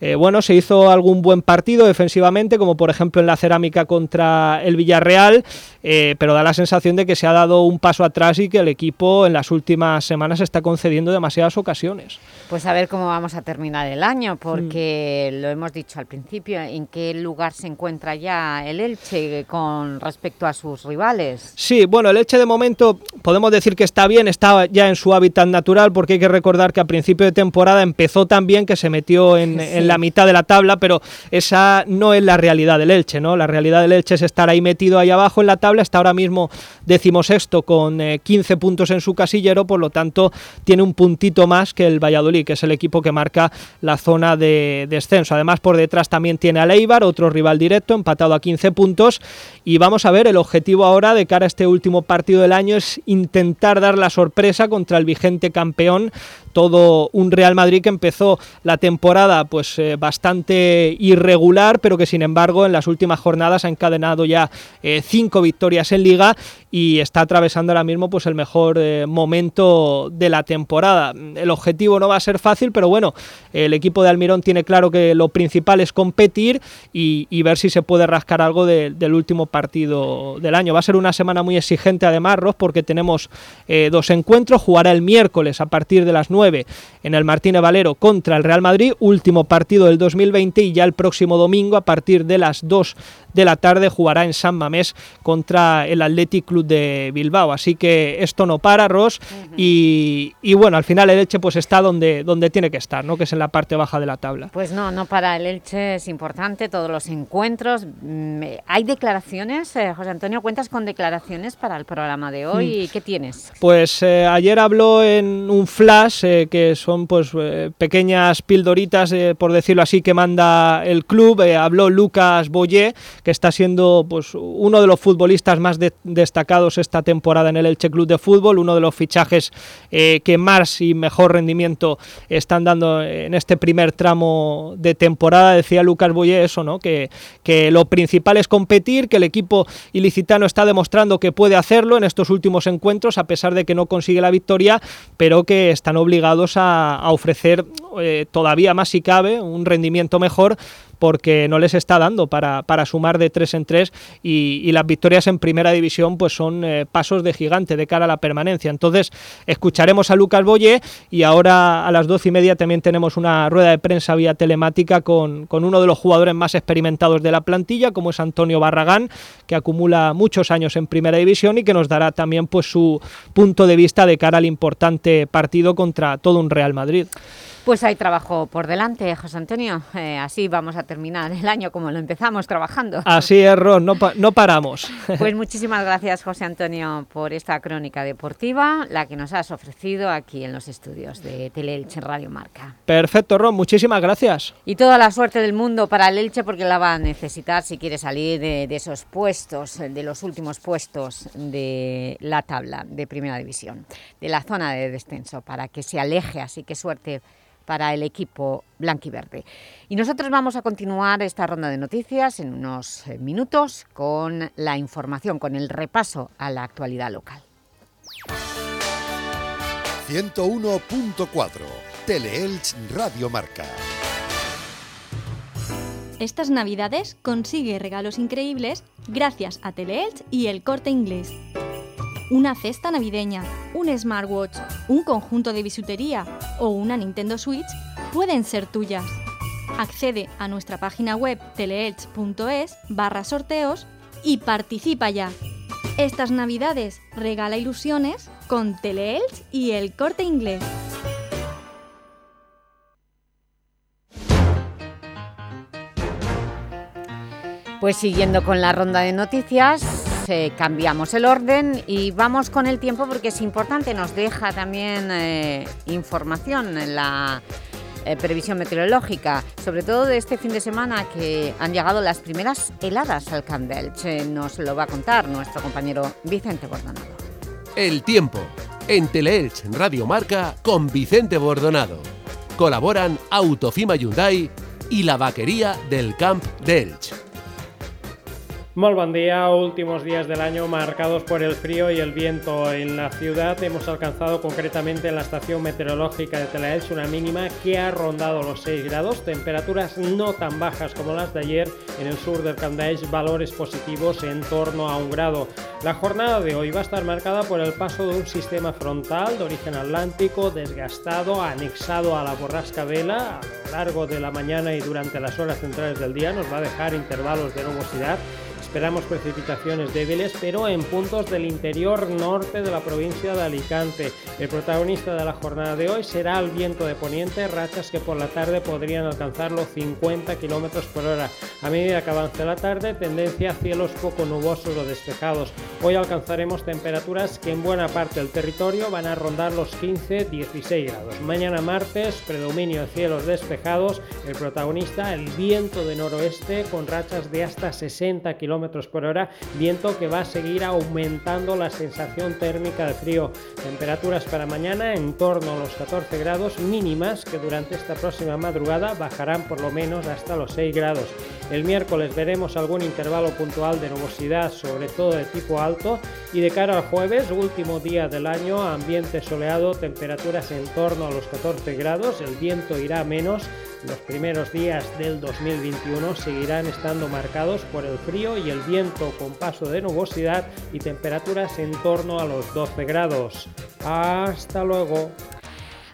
eh, bueno, se hizo algún buen partido defensivamente, como por ejemplo en la cerámica contra el Villarreal, eh, pero da la sensación de que se ha dado un paso atrás y que el equipo en las últimas semanas está concediendo demasiadas ocasiones. Pues a ver cómo vamos a terminar el año, porque mm. lo hemos dicho al principio, ¿en qué lugar se encuentra ya el Elche con respecto a sus rivales? Sí, bueno, el Elche de momento podemos decir que está bien, está ya en su hábitat natural, porque hay que recordar que a principio de temporada empezó tan bien que se metió en, la mitad de la tabla, pero esa no es la realidad del Elche, ¿no? La realidad del Elche es estar ahí metido ahí abajo en la tabla, está ahora mismo decimosexto con 15 eh, puntos en su casillero, por lo tanto tiene un puntito más que el Valladolid, que es el equipo que marca la zona de descenso. Además, por detrás también tiene a Leibar, otro rival directo, empatado a 15 puntos, y vamos a ver, el objetivo ahora de cara a este último partido del año es intentar dar la sorpresa contra el vigente campeón todo un Real Madrid que empezó la temporada pues eh, bastante irregular, pero que sin embargo en las últimas jornadas ha encadenado ya eh, cinco victorias en Liga y está atravesando ahora mismo pues el mejor eh, momento de la temporada. El objetivo no va a ser fácil, pero bueno, el equipo de Almirón tiene claro que lo principal es competir y, ver si se puede rascar algo del último partido del año. Va a ser una semana muy exigente además, Ross, porque tenemos dos encuentros. Jugará el miércoles a partir de las 9 en el Martínez Valero contra el Real Madrid, último partido del 2020 y ya el próximo domingo a partir de las 2 de la tarde jugará en San Mamés contra el Athletic Club de Bilbao. Así que esto no para, Ross. y, bueno, al final el Elche pues está donde, donde tiene que estar, ¿no? que es en la parte baja de la tabla. Pues no, no para el Elche, es importante, todos los encuentros. Mm, ¿Hay declaraciones? Eh, José Antonio, ¿cuentas con declaraciones para el programa de hoy? Mm. ¿Qué tienes? Pues eh, ayer habló en un flash, eh, que son pues pequeñas pildoritas, por decirlo así, que manda el club. habló Lucas Boyé, que está siendo pues, uno de los futbolistas más destacados esta temporada en el Elche Club de Fútbol, uno de los fichajes eh, que más y mejor rendimiento están dando en este primer tramo de temporada. Decía Lucas Boye eso, ¿no? que, que lo principal es competir, que el equipo ilicitano está demostrando que puede hacerlo en estos últimos encuentros, a pesar de que no consigue la victoria, pero que están obligados a, ofrecer eh, todavía más si cabe un rendimiento mejor porque no les está dando para, para sumar de tres en tres y, las victorias en primera división pues son eh, pasos de gigante de cara a la permanencia. Entonces escucharemos a Lucas Boye y ahora a las doce y media también tenemos una rueda de prensa vía telemática con, con uno de los jugadores más experimentados de la plantilla, como es Antonio Barragán, que acumula muchos años en primera división y que nos dará también pues su punto de vista de cara al importante partido contra todo un Real Madrid. Pues hay trabajo por delante, José Antonio. Eh, así vamos a terminar el año como lo empezamos trabajando. Así es, Ron, no, no paramos. Pues muchísimas gracias, José Antonio, por esta crónica deportiva, la que nos has ofrecido aquí en los estudios de Teleelche Radio Marca. Perfecto, Ron, muchísimas gracias. Y toda la suerte del mundo para el Elche, porque la va a necesitar si quiere salir de, de esos puestos, de los últimos puestos de la tabla de Primera División, de la zona de descenso, para que se aleje, así que suerte para el equipo blanquiverde. Y nosotros vamos a continuar esta ronda de noticias en unos eh, minutos con la información, con el repaso a la actualidad local. 101.4 Teleelch Radio Marca. Estas navidades consigue regalos increíbles gracias a Teleelch y el Corte Inglés una cesta navideña, un smartwatch, un conjunto de bisutería o una Nintendo Switch pueden ser tuyas. Accede a nuestra página web teleelch.es barra sorteos y participa ya. Estas navidades regala ilusiones con Teleelch y el corte inglés. Pues siguiendo con la ronda de noticias, eh, cambiamos el orden y vamos con el tiempo porque es importante, nos deja también eh, información en la eh, previsión meteorológica, sobre todo de este fin de semana que han llegado las primeras heladas al Camp Nos lo va a contar nuestro compañero Vicente Bordonado. El tiempo, en Teleelch Radio Marca con Vicente Bordonado. Colaboran Autofima Hyundai y la vaquería del Camp Delch. Muy buen día, últimos días del año marcados por el frío y el viento en la ciudad. Hemos alcanzado concretamente en la estación meteorológica de Telaelch una mínima que ha rondado los 6 grados, temperaturas no tan bajas como las de ayer en el sur del Candaix, valores positivos en torno a un grado. La jornada de hoy va a estar marcada por el paso de un sistema frontal de origen atlántico desgastado, anexado a la borrasca vela a lo largo de la mañana y durante las horas centrales del día. Nos va a dejar intervalos de nubosidad Esperamos precipitaciones débiles, pero en puntos del interior norte de la provincia de Alicante. El protagonista de la jornada de hoy será el viento de poniente, rachas que por la tarde podrían alcanzar los 50 km por hora. A medida que avance la tarde, tendencia a cielos poco nubosos o despejados. Hoy alcanzaremos temperaturas que en buena parte del territorio van a rondar los 15-16 grados. Mañana martes, predominio de cielos despejados, el protagonista el viento de noroeste con rachas de hasta 60 km por hora, viento que va a seguir aumentando la sensación térmica de frío. Temperaturas para mañana en torno a los 14 grados mínimas que durante esta próxima madrugada bajarán por lo menos hasta los 6 grados. El miércoles veremos algún intervalo puntual de nubosidad, sobre todo de tipo alto, y de cara al jueves, último día del año, ambiente soleado, temperaturas en torno a los 14 grados, el viento irá menos los primeros días del 2021 seguirán estando marcados por el frío y el viento con paso de nubosidad y temperaturas en torno a los 12 grados. Hasta luego.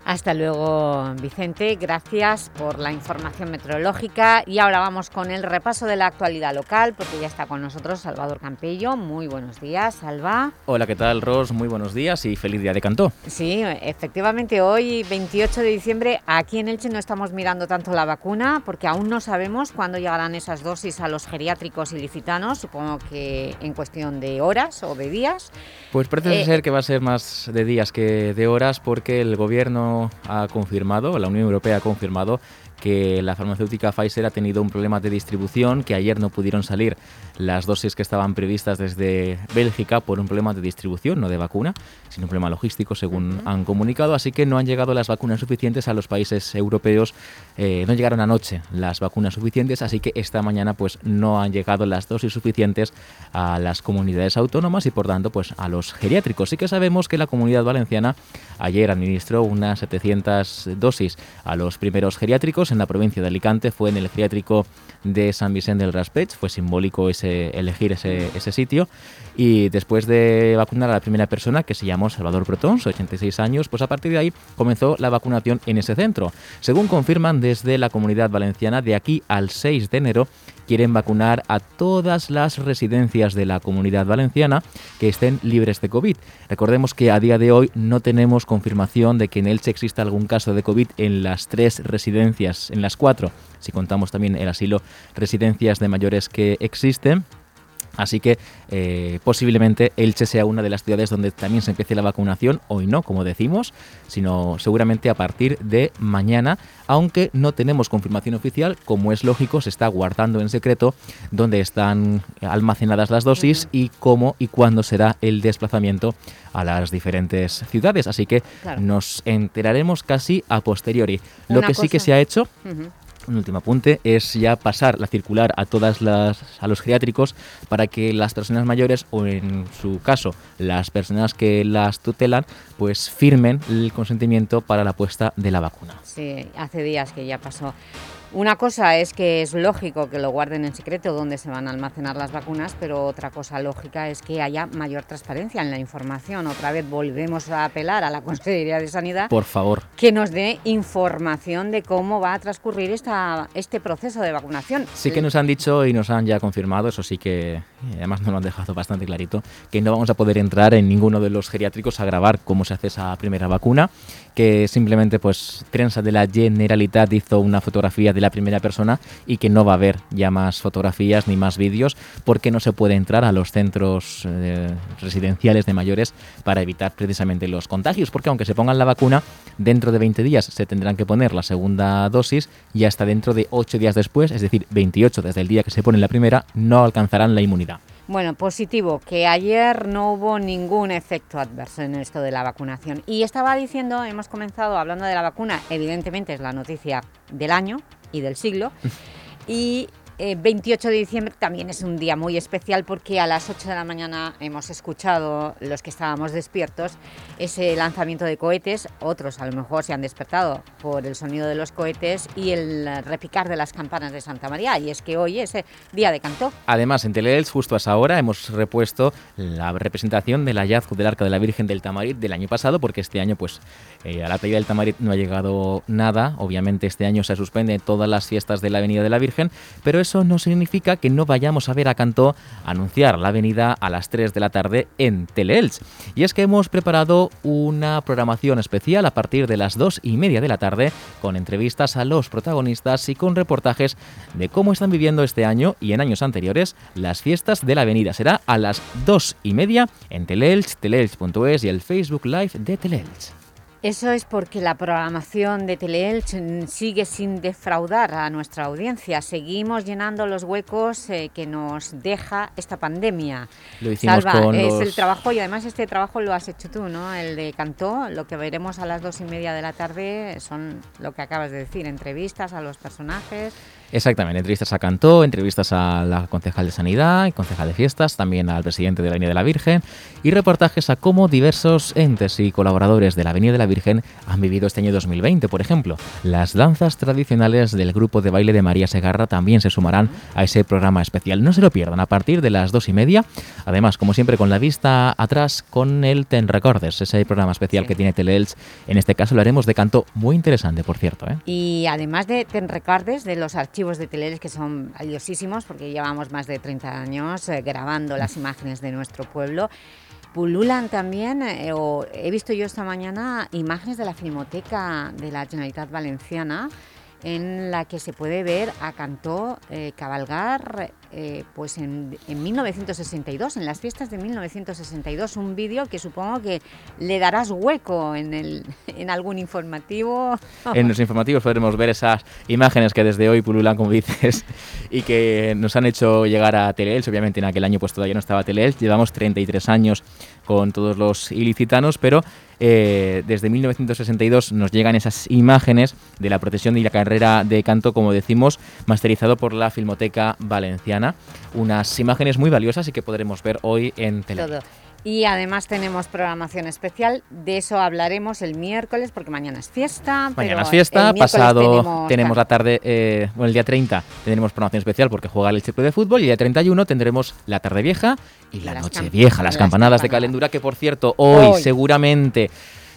Hasta luego, Vicente. Gracias por la información meteorológica. Y ahora vamos con el repaso de la actualidad local, porque ya está con nosotros Salvador Campello. Muy buenos días, Salva. Hola, ¿qué tal, Ros? Muy buenos días y feliz día de Cantó. Sí, efectivamente, hoy, 28 de diciembre, aquí en Elche no estamos mirando tanto la vacuna, porque aún no sabemos cuándo llegarán esas dosis a los geriátricos y licitanos, supongo que en cuestión de horas o de días. Pues parece eh, ser que va a ser más de días que de horas, porque el gobierno ha confirmado, la Unión Europea ha confirmado que la farmacéutica Pfizer ha tenido un problema de distribución, que ayer no pudieron salir las dosis que estaban previstas desde Bélgica por un problema de distribución, no de vacuna, sino un problema logístico, según han comunicado. Así que no han llegado las vacunas suficientes a los países europeos, eh, no llegaron anoche las vacunas suficientes, así que esta mañana pues no han llegado las dosis suficientes a las comunidades autónomas y por tanto pues a los geriátricos. Sí que sabemos que la comunidad valenciana ayer administró unas 700 dosis a los primeros geriátricos en la provincia de Alicante, fue en el geriátrico de San Vicente del Raspech, fue simbólico ese, elegir ese, ese sitio y después de vacunar a la primera persona, que se llamó Salvador Protons, 86 años, pues a partir de ahí comenzó la vacunación en ese centro. Según confirman desde la comunidad valenciana, de aquí al 6 de enero quieren vacunar a todas las residencias de la comunidad valenciana que estén libres de COVID. Recordemos que a día de hoy no tenemos confirmación de que en Elche exista algún caso de COVID en las tres residencias, en las cuatro, si contamos también el asilo, residencias de mayores que existen. Así que eh, posiblemente Elche sea una de las ciudades donde también se empiece la vacunación, hoy no, como decimos, sino seguramente a partir de mañana, aunque no tenemos confirmación oficial, como es lógico, se está guardando en secreto dónde están almacenadas las dosis y cómo y cuándo será el desplazamiento a las diferentes ciudades. Así que Claro. nos enteraremos casi a posteriori. Lo Una que sí que se ha hecho. Un último apunte es ya pasar la circular a todas las a los geriátricos para que las personas mayores o en su caso las personas que las tutelan pues firmen el consentimiento para la puesta de la vacuna. Sí, hace días que ya pasó. Una cosa es que es lógico que lo guarden en secreto donde se van a almacenar las vacunas, pero otra cosa lógica es que haya mayor transparencia en la información. Otra vez volvemos a apelar a la Consejería de Sanidad Por favor. que nos dé información de cómo va a transcurrir esta, este proceso de vacunación. Sí que nos han dicho y nos han ya confirmado, eso sí que eh, además nos lo han dejado bastante clarito, que no vamos a poder entrar en ninguno de los geriátricos a grabar cómo se hace esa primera vacuna, que simplemente pues Prensa de la Generalitat hizo una fotografía de la primera persona y que no va a haber ya más fotografías ni más vídeos porque no se puede entrar a los centros eh, residenciales de mayores para evitar precisamente los contagios, porque aunque se pongan la vacuna, dentro de 20 días se tendrán que poner la segunda dosis y hasta dentro de 8 días después, es decir, 28 desde el día que se pone la primera, no alcanzarán la inmunidad. Bueno, positivo, que ayer no hubo ningún efecto adverso en esto de la vacunación. Y estaba diciendo, hemos comenzado hablando de la vacuna, evidentemente es la noticia del año y del siglo, y eh, 28 de diciembre también es un día muy especial porque a las 8 de la mañana hemos escuchado, los que estábamos despiertos, ese lanzamiento de cohetes, otros a lo mejor se han despertado por el sonido de los cohetes y el repicar de las campanas de Santa María, y es que hoy es eh, día de Cantó. Además, en Teleelch, justo a esa hemos repuesto la representación del hallazgo del Arca de la Virgen del Tamarit del año pasado, porque este año, pues, eh, a la Taller del Tamarit no ha llegado nada. Obviamente, este año se suspenden todas las fiestas de la Avenida de la Virgen, pero eso no significa que no vayamos a ver a Cantó anunciar la avenida a las 3 de la tarde en Teleelch. Y es que hemos preparado una programación especial a partir de las 2 y media de la tarde, con entrevistas a los protagonistas y con reportajes de cómo están viviendo este año y en años anteriores las fiestas de la avenida. Será a las 2 y media en Teleelch, teleelch.es y el Facebook Live de Teleelch. Eso es porque la programación de Teleelch mm, sigue sin defraudar a nuestra audiencia. Seguimos llenando los huecos eh, que nos deja esta pandemia. Lo hicimos Salva, con es los- el trabajo y además este trabajo lo has hecho tú, ¿no? El de Cantó, lo que veremos a las dos y media de la tarde son lo que acabas de decir, entrevistas a los personajes. Exactamente, entrevistas a Cantó, entrevistas a la concejal de Sanidad y concejal de Fiestas, también al presidente de la Avenida de la Virgen y reportajes a cómo diversos entes y colaboradores de la Avenida de la Virgen han vivido este año 2020. Por ejemplo, las danzas tradicionales del grupo de baile de María Segarra también se sumarán a ese programa especial. No se lo pierdan a partir de las dos y media. Además, como siempre, con la vista atrás con el Ten Recordes, ese programa especial que tiene Teleelch. En este caso lo haremos de canto muy interesante, por cierto. ¿eh? Y además de ten recardes de los archivos de Teleelch que son valiosísimos porque llevamos más de 30 años eh, grabando las imágenes de nuestro pueblo, pululan también, eh, o he visto yo esta mañana imágenes de la Filmoteca de la Generalitat Valenciana en la que se puede ver a Cantó eh, cabalgar eh, pues en, en 1962, en las fiestas de 1962, un vídeo que supongo que le darás hueco en, el, en algún informativo. En los informativos podremos ver esas imágenes que desde hoy pululan, como dices, y que nos han hecho llegar a Teleelch. Obviamente en aquel año pues todavía no estaba Teleelch. Llevamos 33 años con todos los ilicitanos, pero eh, desde 1962 nos llegan esas imágenes de la procesión y la carrera de canto, como decimos, masterizado por la Filmoteca Valenciana. Unas imágenes muy valiosas y que podremos ver hoy en Teleelch. Y además tenemos programación especial, de eso hablaremos el miércoles, porque mañana es fiesta. Mañana es fiesta, pasado tenemos, la tarde, eh, bueno, el día 30 tendremos programación especial porque juega el Club de Fútbol y el día 31 tendremos la tarde vieja y la noche vieja, las, campanadas de Calendura, que por cierto, hoy. seguramente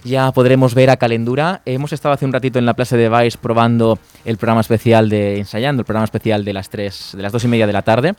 ya podremos ver a Calendura. Hemos estado hace un ratito en la Plaza de Vice probando el programa especial de ensayando el programa especial de las tres, de las dos y media de la tarde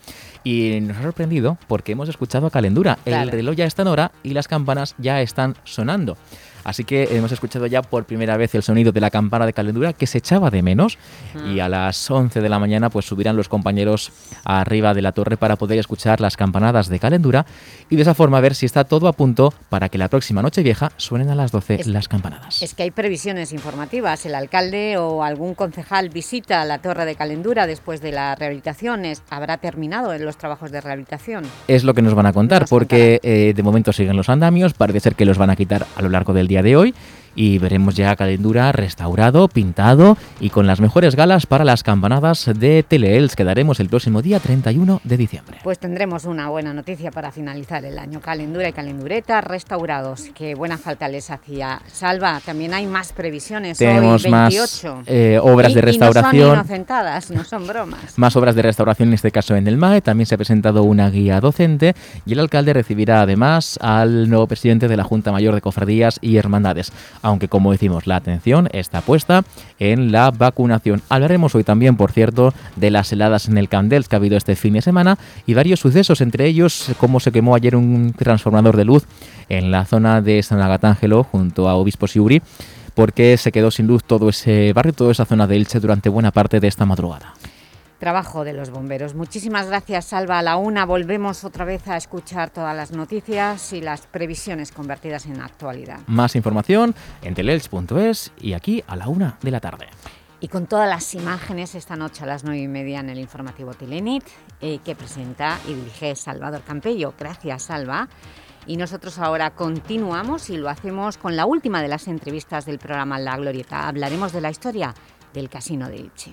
y nos ha sorprendido porque hemos escuchado a Calendura. El reloj ya está en hora y las campanas ya están sonando. Así que hemos escuchado ya por primera vez el sonido de la campana de calendura que se echaba de menos y a las 11 de la mañana pues subirán los compañeros arriba de la torre para poder escuchar las campanadas de calendura y de esa forma ver si está todo a punto para que la próxima noche vieja suenen a las 12 las campanadas. Es que hay previsiones informativas. El alcalde o algún concejal visita la torre de calendura después de la rehabilitación. ¿Habrá terminado los trabajos de rehabilitación? Es lo que nos van a contar porque eh, de momento siguen los andamios. Parece ser que los van a quitar a lo largo del día de hoy y veremos ya Calendura restaurado, pintado y con las mejores galas para las campanadas de Teleels que daremos el próximo día 31 de diciembre. Pues tendremos una buena noticia para finalizar el año. Calendura y Calendureta restaurados. Qué buena falta les hacía. Salva, también hay más previsiones Tenemos hoy, 28. más eh, obras de restauración. no son inocentadas, no son bromas. Más obras de restauración en este caso en el MAE. También se ha presentado una guía docente y el alcalde recibirá además al nuevo presidente de la Junta Mayor de Cofradías y Hermandades aunque como decimos, la atención está puesta en la vacunación. Hablaremos hoy también, por cierto, de las heladas en el Candels que ha habido este fin de semana y varios sucesos, entre ellos cómo se quemó ayer un transformador de luz en la zona de San Agatángelo junto a Obispo Siuri porque se quedó sin luz todo ese barrio, toda esa zona de Elche durante buena parte de esta madrugada trabajo de los bomberos. Muchísimas gracias, Salva. A la una volvemos otra vez a escuchar todas las noticias y las previsiones convertidas en actualidad. Más información en telelch.es y aquí a la una de la tarde. Y con todas las imágenes esta noche a las nueve y media en el informativo Telenit, eh, que presenta y dirige Salvador Campello. Gracias, Salva. Y nosotros ahora continuamos y lo hacemos con la última de las entrevistas del programa La Glorieta. Hablaremos de la historia del Casino de Ilche.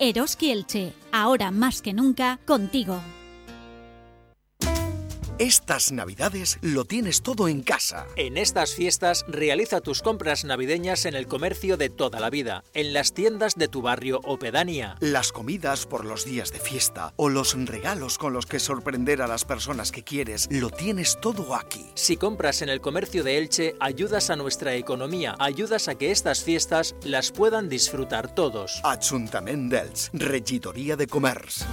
Eroski Elche, ahora más que nunca, contigo. Estas navidades lo tienes todo en casa. En estas fiestas realiza tus compras navideñas en el comercio de toda la vida, en las tiendas de tu barrio o pedánea. Las comidas por los días de fiesta o los regalos con los que sorprender a las personas que quieres, lo tienes todo aquí. Si compras en el comercio de Elche, ayudas a nuestra economía, ayudas a que estas fiestas las puedan disfrutar todos. Ajuntament d'Elx, Regidoria de Comerç.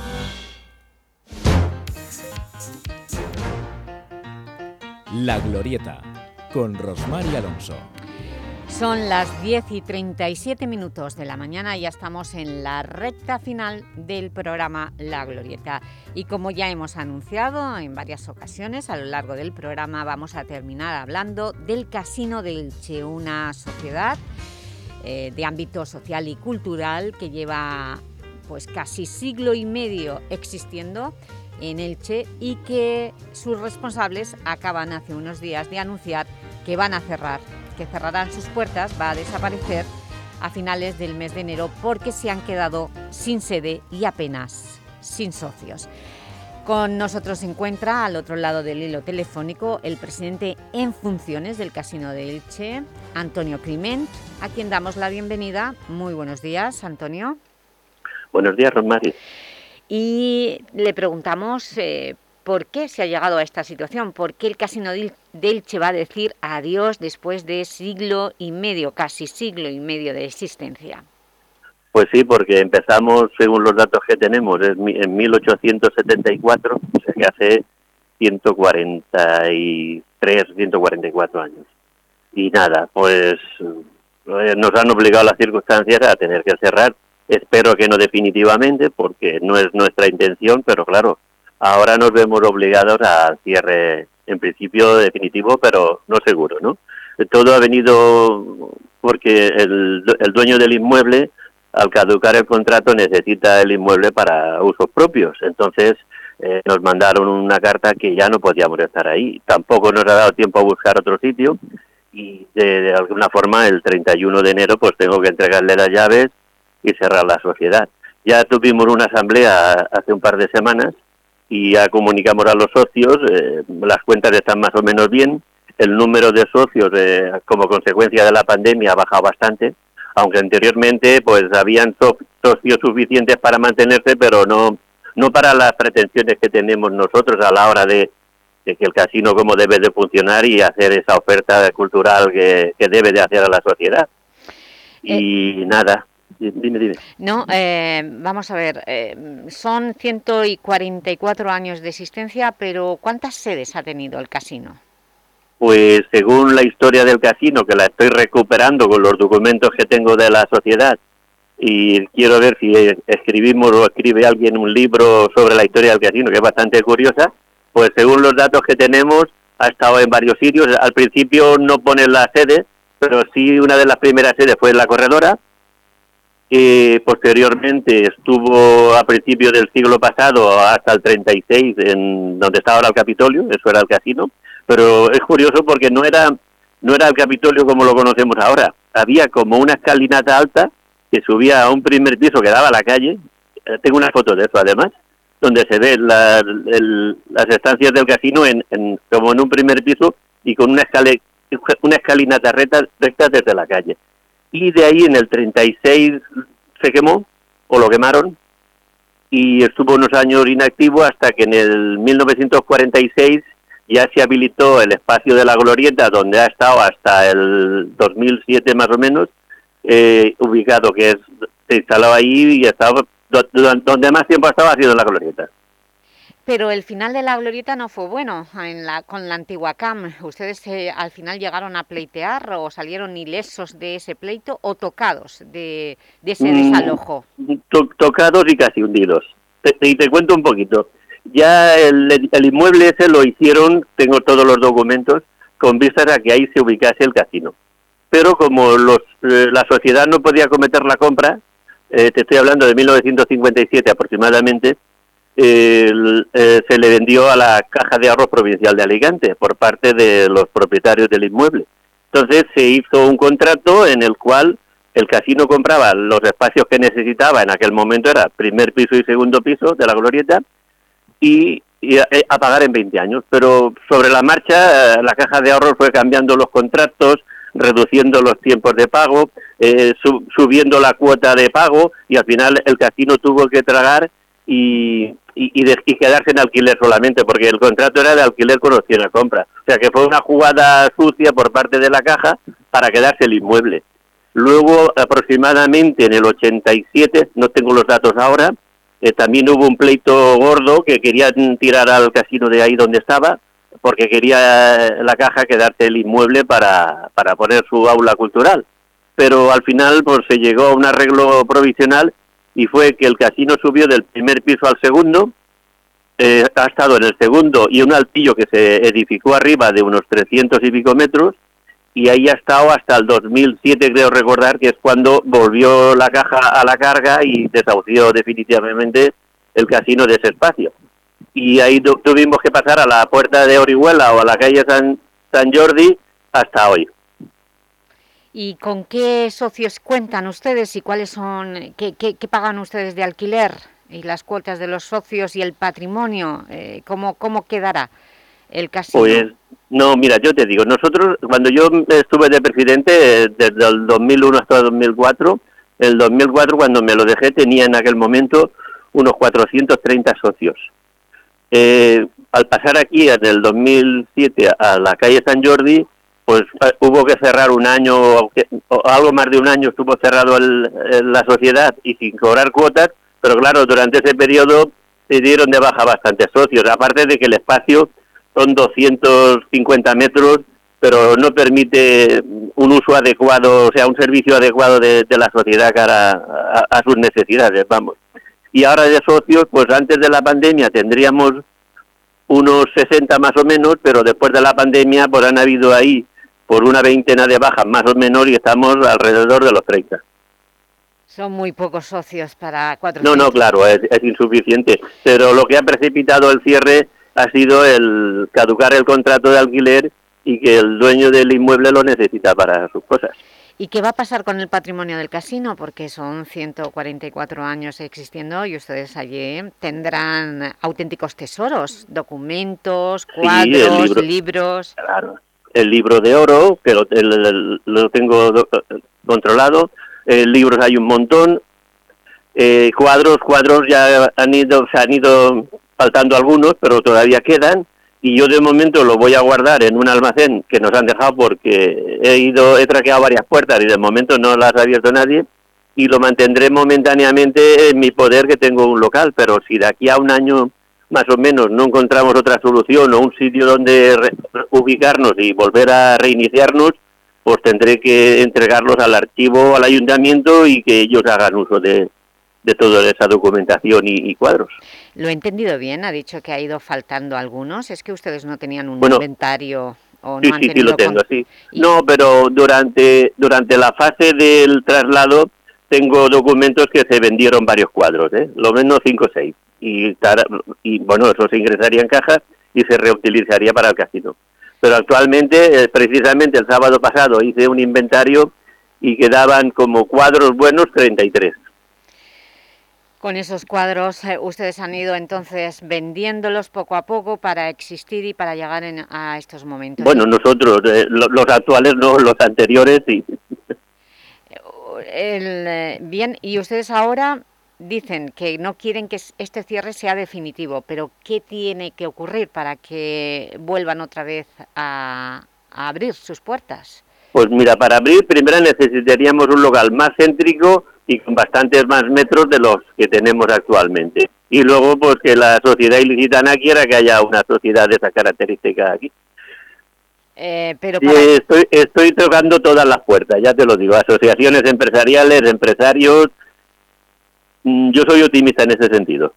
La Glorieta, con Rosmar y Alonso. Son las 10 y 37 minutos de la mañana y ya estamos en la recta final del programa La Glorieta. Y como ya hemos anunciado en varias ocasiones a lo largo del programa, vamos a terminar hablando del Casino de Elche, una sociedad eh, de ámbito social y cultural que lleva pues casi siglo y medio existiendo en Elche y que sus responsables acaban hace unos días de anunciar que van a cerrar, que cerrarán sus puertas, va a desaparecer a finales del mes de enero porque se han quedado sin sede y apenas sin socios. Con nosotros se encuentra al otro lado del hilo telefónico el presidente en funciones del Casino de Elche, Antonio Climent, a quien damos la bienvenida. Muy buenos días, Antonio. Buenos días, Rosmary. Y le preguntamos eh, por qué se ha llegado a esta situación, por qué el Casino de Elche va a decir adiós después de siglo y medio, casi siglo y medio de existencia. Pues sí, porque empezamos, según los datos que tenemos, en 1874, o sea que hace 143, 144 años. Y nada, pues eh, nos han obligado las circunstancias a tener que cerrar. Espero que no definitivamente, porque no es nuestra intención, pero claro, ahora nos vemos obligados al cierre, en principio definitivo, pero no seguro, ¿no? Todo ha venido porque el, el dueño del inmueble al caducar el contrato necesita el inmueble para usos propios. Entonces eh, nos mandaron una carta que ya no podíamos estar ahí. Tampoco nos ha dado tiempo a buscar otro sitio y de, alguna forma el 31 de enero pues tengo que entregarle las llaves y cerrar la sociedad. Ya tuvimos una asamblea hace un par de semanas y ya comunicamos a los socios, eh, las cuentas están más o menos bien, el número de socios eh, como consecuencia de la pandemia ha bajado bastante, aunque anteriormente pues habían socios suficientes para mantenerse, pero no no para las pretensiones que tenemos nosotros a la hora de, que el casino como debe de funcionar y hacer esa oferta cultural que, debe de hacer a la sociedad. Y eh, nada, dime, dime. No, eh, vamos a ver, eh, son 144 años de existencia, pero ¿cuántas sedes ha tenido el casino? Pues según la historia del casino, que la estoy recuperando con los documentos que tengo de la sociedad, y quiero ver si escribimos o escribe alguien un libro sobre la historia del casino, que es bastante curiosa, pues según los datos que tenemos, ha estado en varios sitios. Al principio no pone la sede, pero sí una de las primeras sedes fue en la corredora, y posteriormente estuvo a principios del siglo pasado hasta el 36 en donde está ahora el Capitolio, eso era el casino, pero es curioso porque no era no era el Capitolio como lo conocemos ahora, había como una escalinata alta que subía a un primer piso que daba a la calle, eh, tengo una foto de eso además, donde se ve las estancias del casino en, como en un primer piso y con una, escale, una escalinata recta, recta desde la calle. Y de ahí en el 36 se quemó, o lo quemaron, y estuvo unos años inactivo hasta que en el 1946 ya se habilitó el espacio de la glorieta donde ha estado hasta el 2007 más o menos eh, ubicado, que es, se instaló ahí y estaba, donde más tiempo estaba ha sido en la glorieta. Pero el final de la glorieta no fue bueno en la, con la antigua CAM. ¿Ustedes eh, al final llegaron a pleitear o salieron ilesos de ese pleito o tocados de, ese mm, desalojo? tocados y casi hundidos. y te cuento un poquito. Ya el, el, inmueble ese lo hicieron, tengo todos los documentos, con vistas a que ahí se ubicase el casino pero como los, eh, la sociedad no podía cometer la compra, eh, te estoy hablando de 1957 aproximadamente, eh, se le vendió a la Caja de Ahorros Provincial de Alicante por parte de los propietarios del inmueble. Entonces se hizo un contrato en el cual el casino compraba los espacios que necesitaba, en aquel momento era primer piso y segundo piso de la glorieta, y, a, pagar en 20 años. Pero sobre la marcha la Caja de Ahorros fue cambiando los contratos, reduciendo los tiempos de pago, eh, subiendo la cuota de pago y al final el casino tuvo que tragar y, y, quedarse en alquiler solamente, porque el contrato era de alquiler con opción a compra. O sea que fue una jugada sucia por parte de la caja para quedarse el inmueble. Luego, aproximadamente en el 87, no tengo los datos ahora, eh, también hubo un pleito gordo que querían tirar al casino de ahí donde estaba, porque quería la caja quedarse el inmueble para, para poner su aula cultural. Pero al final pues se llegó a un arreglo provisional y fue que el casino subió del primer piso al segundo, eh, ha estado en el segundo y un altillo que se edificó arriba de unos 300 y pico metros y ahí ha estado hasta el 2007 creo recordar que es cuando volvió la caja a la carga y desahució definitivamente el casino de ese espacio y ahí tuvimos que pasar a la puerta de Orihuela o a la calle San, San Jordi hasta hoy. ¿Y con qué socios cuentan ustedes y cuáles son, qué, qué, pagan ustedes de alquiler y las cuotas de los socios y el patrimonio? Eh, ¿cómo, ¿Cómo quedará el casino? Pues, no, mira, yo te digo, nosotros, cuando yo estuve de presidente, desde el 2001 hasta el 2004, En el 2004, cuando me lo dejé, tenía en aquel momento unos 430 socios. Eh, al pasar aquí en el 2007 a la calle San Jordi, pues eh, hubo que cerrar un año, o algo más de un año estuvo cerrado la sociedad y sin cobrar cuotas, pero claro, durante ese periodo se dieron de baja bastantes socios, aparte de que el espacio son 250 metros, pero no permite un uso adecuado, o sea, un servicio adecuado de, la sociedad cara a, sus necesidades, vamos. Y ahora de socios, pues antes de la pandemia tendríamos unos 60 más o menos, pero después de la pandemia pues han habido ahí por una veintena de bajas más o menos y estamos alrededor de los 30. Son muy pocos socios para cuatro. No, no, claro, es, insuficiente. Pero lo que ha precipitado el cierre ha sido el caducar el contrato de alquiler y que el dueño del inmueble lo necesita para sus cosas. ¿Y qué va a pasar con el patrimonio del casino? Porque son 144 años existiendo y ustedes allí tendrán auténticos tesoros, documentos, cuadros, libros... Claro, el libro de oro, que lo, lo tengo controlado, eh, libros hay un montón, eh, cuadros, cuadros ya han ido, se han ido faltando algunos, pero todavía quedan, y yo de momento lo voy a guardar en un almacén que nos han dejado porque he ido, he traqueado varias puertas y de momento no las ha abierto nadie, y lo mantendré momentáneamente en mi poder que tengo un local, pero si de aquí a un año más o menos no encontramos otra solución o un sitio donde ubicarnos y volver a reiniciarnos, pues tendré que entregarlos al archivo, al ayuntamiento y que ellos hagan uso de, toda esa documentación y, cuadros. Lo he entendido bien, ha dicho que ha ido faltando algunos, es que ustedes no tenían un inventario o sí, no sí, sí, lo tengo, sí. No, pero durante, durante la fase del traslado tengo documentos que se vendieron varios cuadros, ¿eh? lo menos cinco o seis, y, y bueno, eso se ingresaría en cajas y se reutilizaría para el casino pero actualmente, eh, precisamente el sábado pasado, hice un inventario y quedaban como cuadros buenos 33. Con esos cuadros eh, ustedes han ido entonces vendiéndolos poco a poco para existir y para llegar a estos momentos. Bueno, nosotros, eh, los actuales no, los anteriores sí. bien, y ustedes ahora dicen que no quieren que este cierre sea definitivo, pero ¿qué tiene que ocurrir para que vuelvan otra vez a, abrir sus puertas? Pues mira, para abrir primero necesitaríamos un local más céntrico y con bastantes más metros de los que tenemos actualmente. Y luego, pues que la sociedad ilicitana quiera que haya una sociedad de esa característica aquí. Eh, pero estoy, estoy tocando todas las puertas, ya te lo digo, asociaciones empresariales, empresarios, yo soy optimista en ese sentido.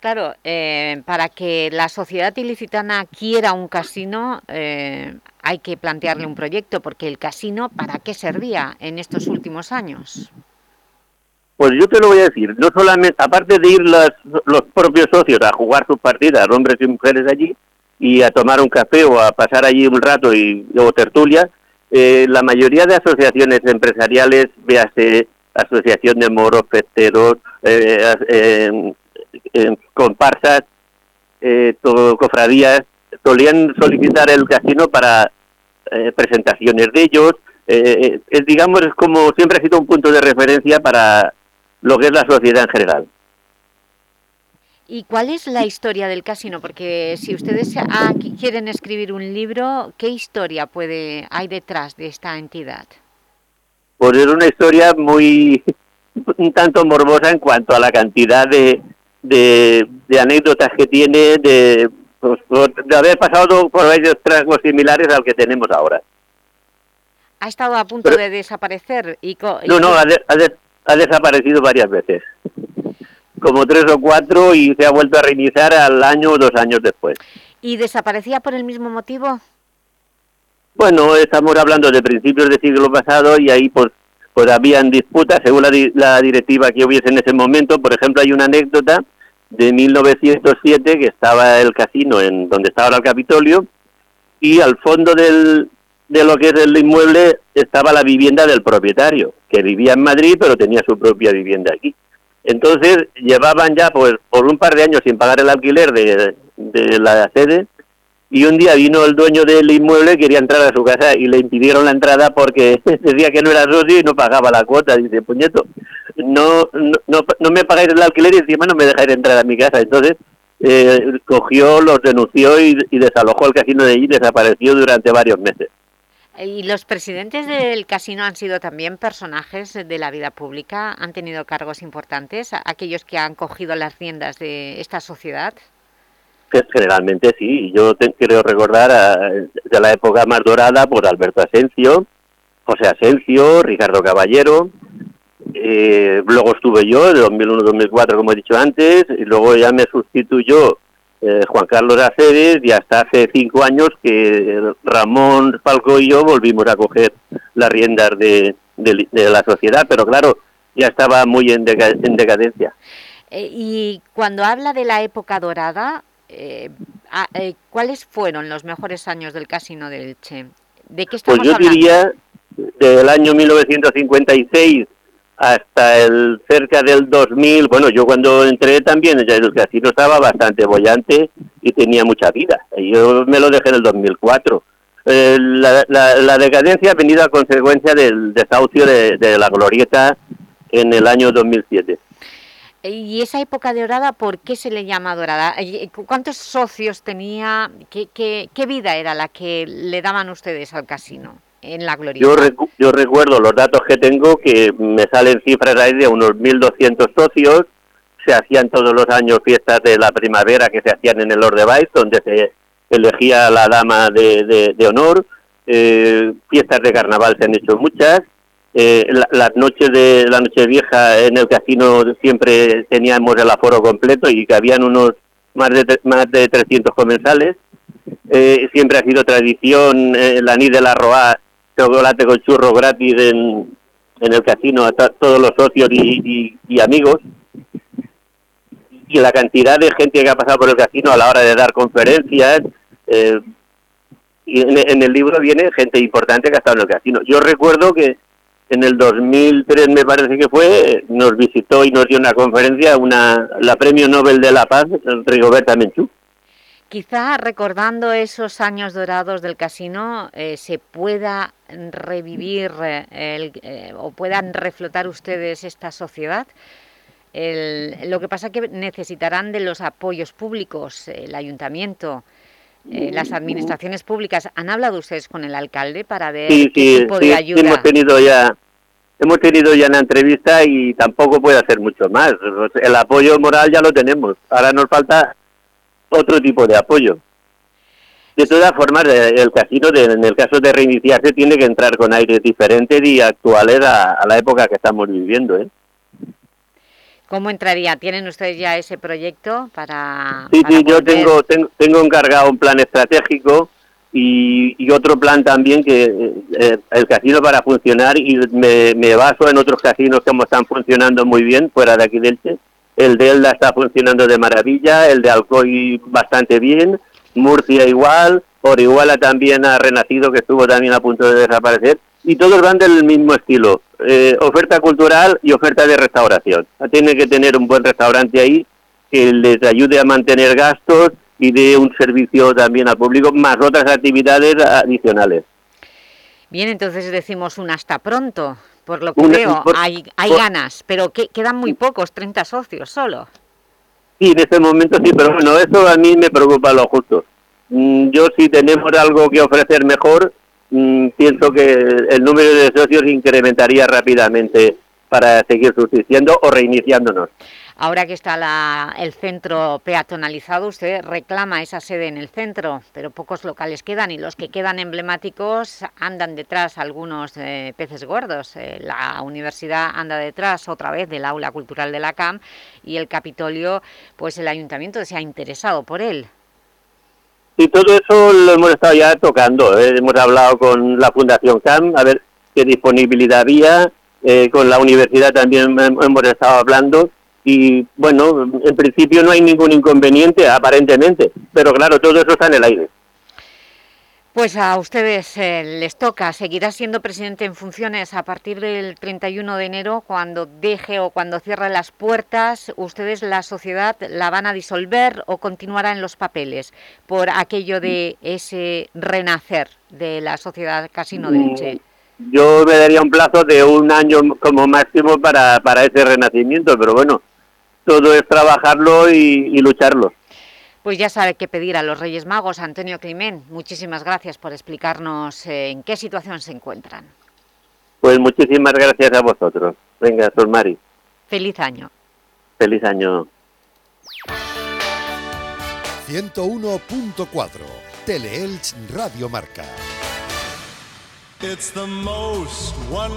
Claro, eh, para que la sociedad ilicitana quiera un casino eh, hay que plantearle un proyecto, porque el casino, ¿para qué servía en estos últimos años? Pues yo te lo voy a decir, no solamente, aparte de ir los propios socios a jugar sus partidas, hombres y mujeres allí, y a tomar un café o a pasar allí un rato y, o tertulia, eh, la mayoría de asociaciones empresariales, véase asociación de moros, festeros, comparsas, eh, todo, cofradías, solían solicitar el casino para eh, presentaciones de ellos. es, digamos, es como siempre ha sido un punto de referencia para lo que es la sociedad en general. ¿Y cuál es la historia del casino? Porque si ustedes quieren escribir un libro, ¿qué historia puede hay detrás de esta entidad? Pues es una historia muy un tanto morbosa en cuanto a la cantidad de, de, anécdotas que tiene de, pues, de haber pasado por varios tragos similares al que tenemos ahora. ¿Ha estado a punto de desaparecer? Y no, no, ha, ha, desaparecido varias veces. Como tres o cuatro y se ha vuelto a reiniciar al año o dos años después. ¿Y desaparecía por el mismo motivo? Bueno, estamos hablando de principios del siglo pasado y ahí pues pues habían disputas según la, directiva que hubiese en ese momento. Por ejemplo, hay una anécdota de 1907 que estaba el casino en donde estaba el Capitolio y al fondo del, de lo que es el inmueble estaba la vivienda del propietario, que vivía en Madrid pero tenía su propia vivienda aquí. Entonces llevaban ya pues por un par de años sin pagar el alquiler de la sede y un día vino el dueño del inmueble, quería entrar a su casa y le impidieron la entrada porque decía que no era socio y no pagaba la cuota. Dice, puñeto, no, no, no me pagáis el alquiler y encima no me dejáis entrar a mi casa. Entonces eh, cogió, los denunció y, y desalojó el casino de allí y desapareció durante varios meses. ¿Y los presidentes del casino han sido también personajes de la vida pública? ¿Han tenido cargos importantes? ¿Aquellos que han cogido las riendas de esta sociedad? Generalmente sí. Yo te, quiero recordar a, de la época más dorada por Alberto Asensio, José Asensio, Ricardo Caballero. Eh, luego estuve yo, de 2001-2004, como he dicho antes, y luego ya me sustituyó eh, Juan Carlos Aceves y hasta hace cinco años que Ramón Falco y yo volvimos a coger las riendas de, de, de la sociedad, pero claro, ya estaba muy en, deca en decadencia. Eh, y cuando habla de la época dorada, eh, a, eh, ¿cuáles fueron los mejores años del Casino de Elche? ¿De qué estamos Pues yo hablando? diría del año 1956 hasta el cerca del 2000, bueno, yo cuando entré también ya el casino estaba bastante bollante y tenía mucha vida. Yo me lo dejé en el 2004. Eh, la, la, la decadencia ha venido a consecuencia del desahucio de, de la glorieta en el año 2007. ¿Y esa época dorada por qué se le llama dorada? Eh, ¿Cuántos socios tenía? ¿Qué, qué, qué vida era la que le daban ustedes al casino en la glorieta? Yo, recu yo recuerdo los datos que tengo, que me salen cifras ahí de unos 1.200 socios, se hacían todos los años fiestas de la primavera que se hacían en el de Vice, donde se elegía la dama de, de, de honor, eh, fiestas de carnaval se han hecho muchas, eh, la, las noches de la noche vieja en el casino siempre teníamos el aforo completo y que habían unos más de, más de 300 comensales. Eh, siempre ha sido tradición eh, la nid de la Roa, chocolate con churro gratis en, en el casino a todos los socios y, y, amigos. Y la cantidad de gente que ha pasado por el casino a la hora de dar conferencias. Eh, y en el libro viene gente importante que ha estado en el casino. Yo recuerdo que en el 2003 me parece que fue, nos visitó y nos dio una conferencia una la Premio Nobel de la Paz, Rigoberta Menchú. Quizá recordando esos años dorados del casino eh, se pueda revivir eh, el, eh, o puedan reflotar ustedes esta sociedad. El, lo que pasa es que necesitarán de los apoyos públicos, el ayuntamiento, eh, las administraciones públicas. ¿Han hablado ustedes con el alcalde para ver sí, qué sí, tipo sí, ayuda? hemos tenido ya hemos tenido ya una entrevista y tampoco puede hacer mucho más. El apoyo moral ya lo tenemos. Ahora nos falta otro tipo de apoyo. De todas formas, eh, el casino, de, en el caso de reiniciarse, tiene que entrar con aires diferentes y actuales a, a la época que estamos viviendo. ¿eh? ¿Cómo entraría? ¿Tienen ustedes ya ese proyecto para...? Sí, para sí, yo tengo, tengo, tengo encargado un plan estratégico y, y otro plan también que eh, el casino para funcionar y me, me baso en otros casinos que están funcionando muy bien fuera de aquí del Che. El de Elda está funcionando de maravilla, el de Alcoy bastante bien, Murcia igual, Orihuela también ha renacido, que estuvo también a punto de desaparecer, y todos van del mismo estilo, eh, oferta cultural y oferta de restauración. Tiene que tener un buen restaurante ahí que les ayude a mantener gastos y dé un servicio también al público, más otras actividades adicionales. Bien, entonces decimos un hasta pronto. Por lo que Una- veo, por- hay, hay por- ganas, pero que, quedan muy pocos, 30 socios solo. Sí, en este momento sí, pero bueno, eso a mí me preocupa lo justo. Mm, Yo si tenemos algo que ofrecer mejor, mm, pienso que el número de socios incrementaría rápidamente para seguir subsistiendo o reiniciándonos. Ahora que está la- el centro peatonalizado, usted reclama esa sede en el centro, pero pocos locales quedan y los que quedan emblemáticos andan detrás algunos eh, peces gordos. Eh, la universidad anda detrás otra vez del aula cultural de la CAM y el Capitolio, pues el ayuntamiento se ha interesado por él. Y todo eso lo hemos estado ya tocando. ¿eh? Hemos hablado con la Fundación CAM a ver qué disponibilidad había. eh, con la universidad también hem- hemos estado hablando. Y bueno, en principio no hay ningún inconveniente, aparentemente. Pero claro, todo eso está en el aire. Pues a ustedes eh, les toca, seguirá siendo presidente en funciones a partir del 31 de enero, cuando deje o cuando cierre las puertas, ustedes la sociedad la van a disolver o continuará en los papeles por aquello de ese renacer de la sociedad Casino de Elche. Mm, yo me daría un plazo de un año como máximo para, para ese renacimiento, pero bueno, todo es trabajarlo y, y lucharlo pues ya sabe qué pedir a los Reyes Magos. Antonio Climent, muchísimas gracias por explicarnos eh, en qué situación se encuentran. Pues muchísimas gracias a vosotros. Venga, Sol Mari. Feliz año. Feliz año. 101.4 Teleelch Radio Marca.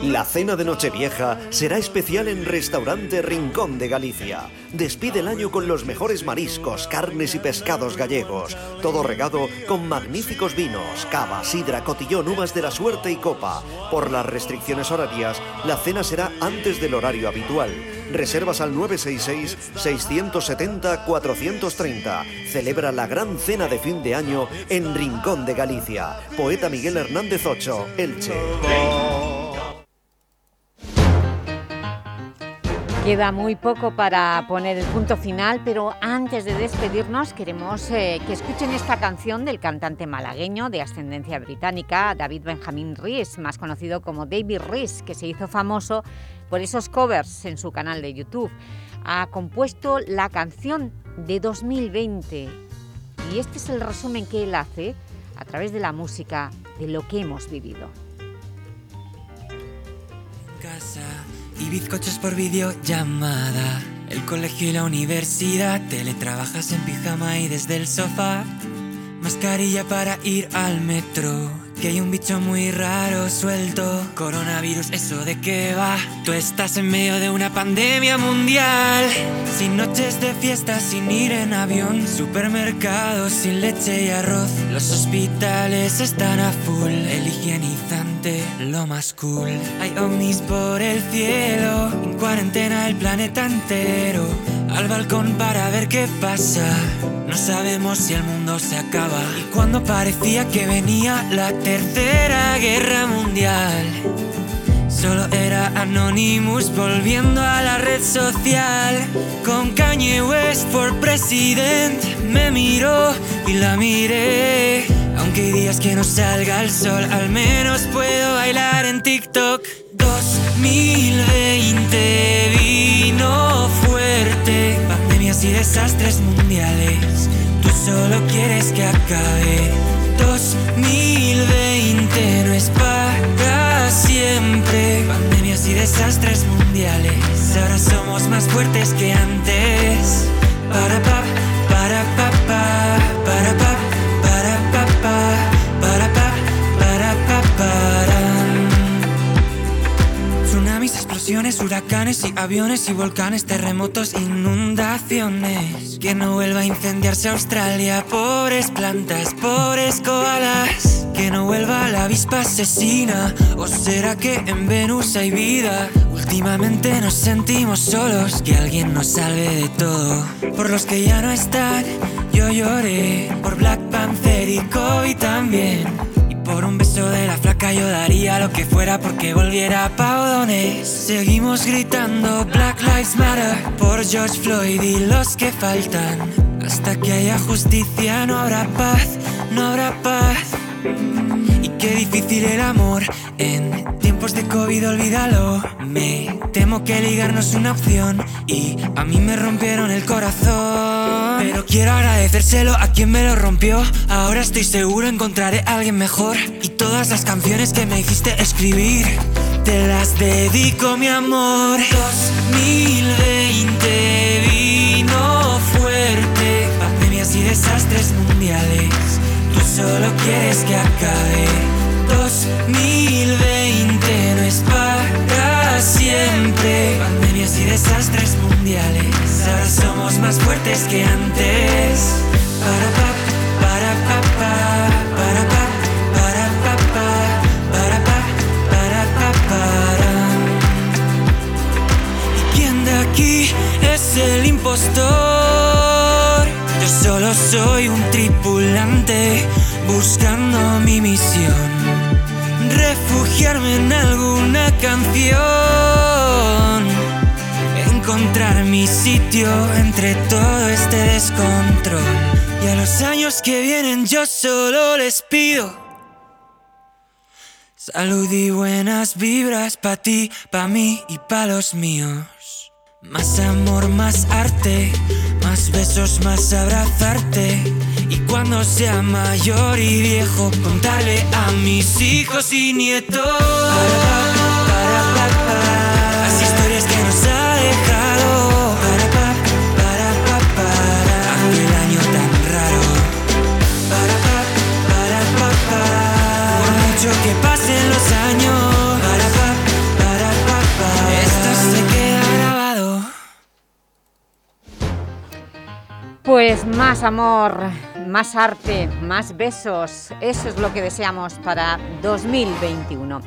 La cena de Nochevieja será especial en Restaurante Rincón de Galicia. Despide el año con los mejores mariscos, carnes y pescados gallegos. Todo regado con magníficos vinos, cava, sidra, cotillón, uvas de la suerte y copa. Por las restricciones horarias, la cena será antes del horario habitual. Reservas al 966-670-430. Celebra la gran cena de fin de año en Rincón de Galicia. Poeta Miguel Hernández Ocho, Elche. Queda muy poco para poner el punto final, pero antes de despedirnos queremos eh, que escuchen esta canción del cantante malagueño de ascendencia británica, David Benjamin Rhys, más conocido como David Rhys, que se hizo famoso por esos covers en su canal de YouTube. Ha compuesto la canción de 2020 y este es el resumen que él hace a través de la música de lo que hemos vivido. Casa y bizcochos por videollamada. El colegio y la universidad, teletrabajas en pijama y desde el sofá. Mascarilla para ir al metro que hay un bicho muy raro suelto. Coronavirus, ¿eso de qué va? Tú estás en medio de una pandemia mundial. Sin noches de fiesta, sin ir en avión. Supermercados sin leche y arroz. Los hospitales están a full. El higienizante, lo más cool. Hay ovnis por el cielo. En cuarentena el planeta entero. Al balcón para ver qué pasa. No sabemos si el mundo se acaba. Y cuando parecía que venía la tercera guerra mundial. Solo era Anonymous volviendo a la red social. Con Kanye West por presidente me miró y la miré. Aunque hay días que no salga el sol, al menos puedo bailar en TikTok. 2020 vino fuerte, pandemias y desastres mundiales. Tú solo quieres que acabe. 2020 no es para siempre. Pandemias y desastres mundiales. Ahora somos más fuertes que antes. Para pa, para pa, pa, Huracanes y aviones y volcanes, terremotos, inundaciones. Que no vuelva a incendiarse Australia, pobres plantas, pobres koalas. Que no vuelva la avispa asesina, o será que en Venus hay vida. Últimamente nos sentimos solos, que alguien nos salve de todo. Por los que ya no están, yo lloré. Por Black Panther y Kobe también. Por un beso de la flaca yo daría lo que fuera porque volviera Paudones. Seguimos gritando Black Lives Matter por George Floyd y los que faltan. Hasta que haya justicia no habrá paz, no habrá paz. Qué difícil el amor en tiempos de COVID, olvídalo. Me temo que ligarnos es una opción y a mí me rompieron el corazón. Pero quiero agradecérselo a quien me lo rompió. Ahora estoy seguro encontraré a alguien mejor. Y todas las canciones que me hiciste escribir, te las dedico, mi amor. 2020 vino fuerte, pandemias y desastres mundiales. Tú solo quieres que acabe. 2020 no es para siempre. Pandemias y desastres mundiales. Ahora somos más fuertes que antes. Para pa, para pa, pa, para pa, para pa, pa, para pa, para pa, para. ¿Y quién de aquí es el impostor? Yo solo soy un tripulante buscando mi misión, refugiarme en alguna canción, encontrar mi sitio entre todo este descontrol. Y a los años que vienen yo solo les pido salud y buenas vibras pa' ti, pa' mí y pa' los míos. Más amor, más arte, más besos, más abrazarte. Y cuando sea mayor y viejo, contarle a mis hijos y nietos. Las historias que nos ha dejado. Aquel año tan raro. Por mucho que Pues más amor, más arte, más besos, eso es lo que deseamos para 2021.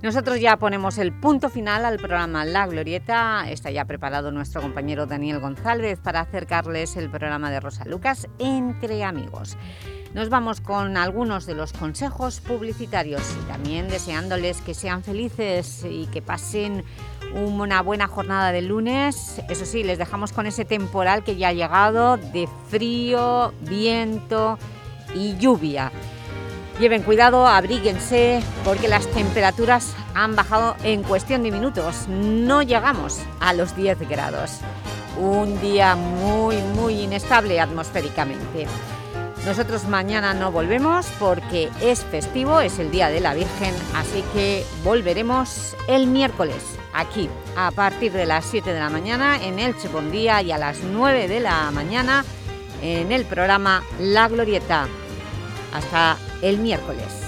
Nosotros ya ponemos el punto final al programa La Glorieta. Está ya preparado nuestro compañero Daniel González para acercarles el programa de Rosa Lucas Entre Amigos. Nos vamos con algunos de los consejos publicitarios y también deseándoles que sean felices y que pasen una buena jornada de lunes. Eso sí, les dejamos con ese temporal que ya ha llegado de frío, viento y lluvia. Lleven cuidado, abríguense, porque las temperaturas han bajado en cuestión de minutos. No llegamos a los 10 grados. Un día muy, muy inestable atmosféricamente. Nosotros mañana no volvemos porque es festivo, es el Día de la Virgen, así que volveremos el miércoles aquí a partir de las 7 de la mañana en el Día y a las 9 de la mañana en el programa La Glorieta. Hasta el miércoles.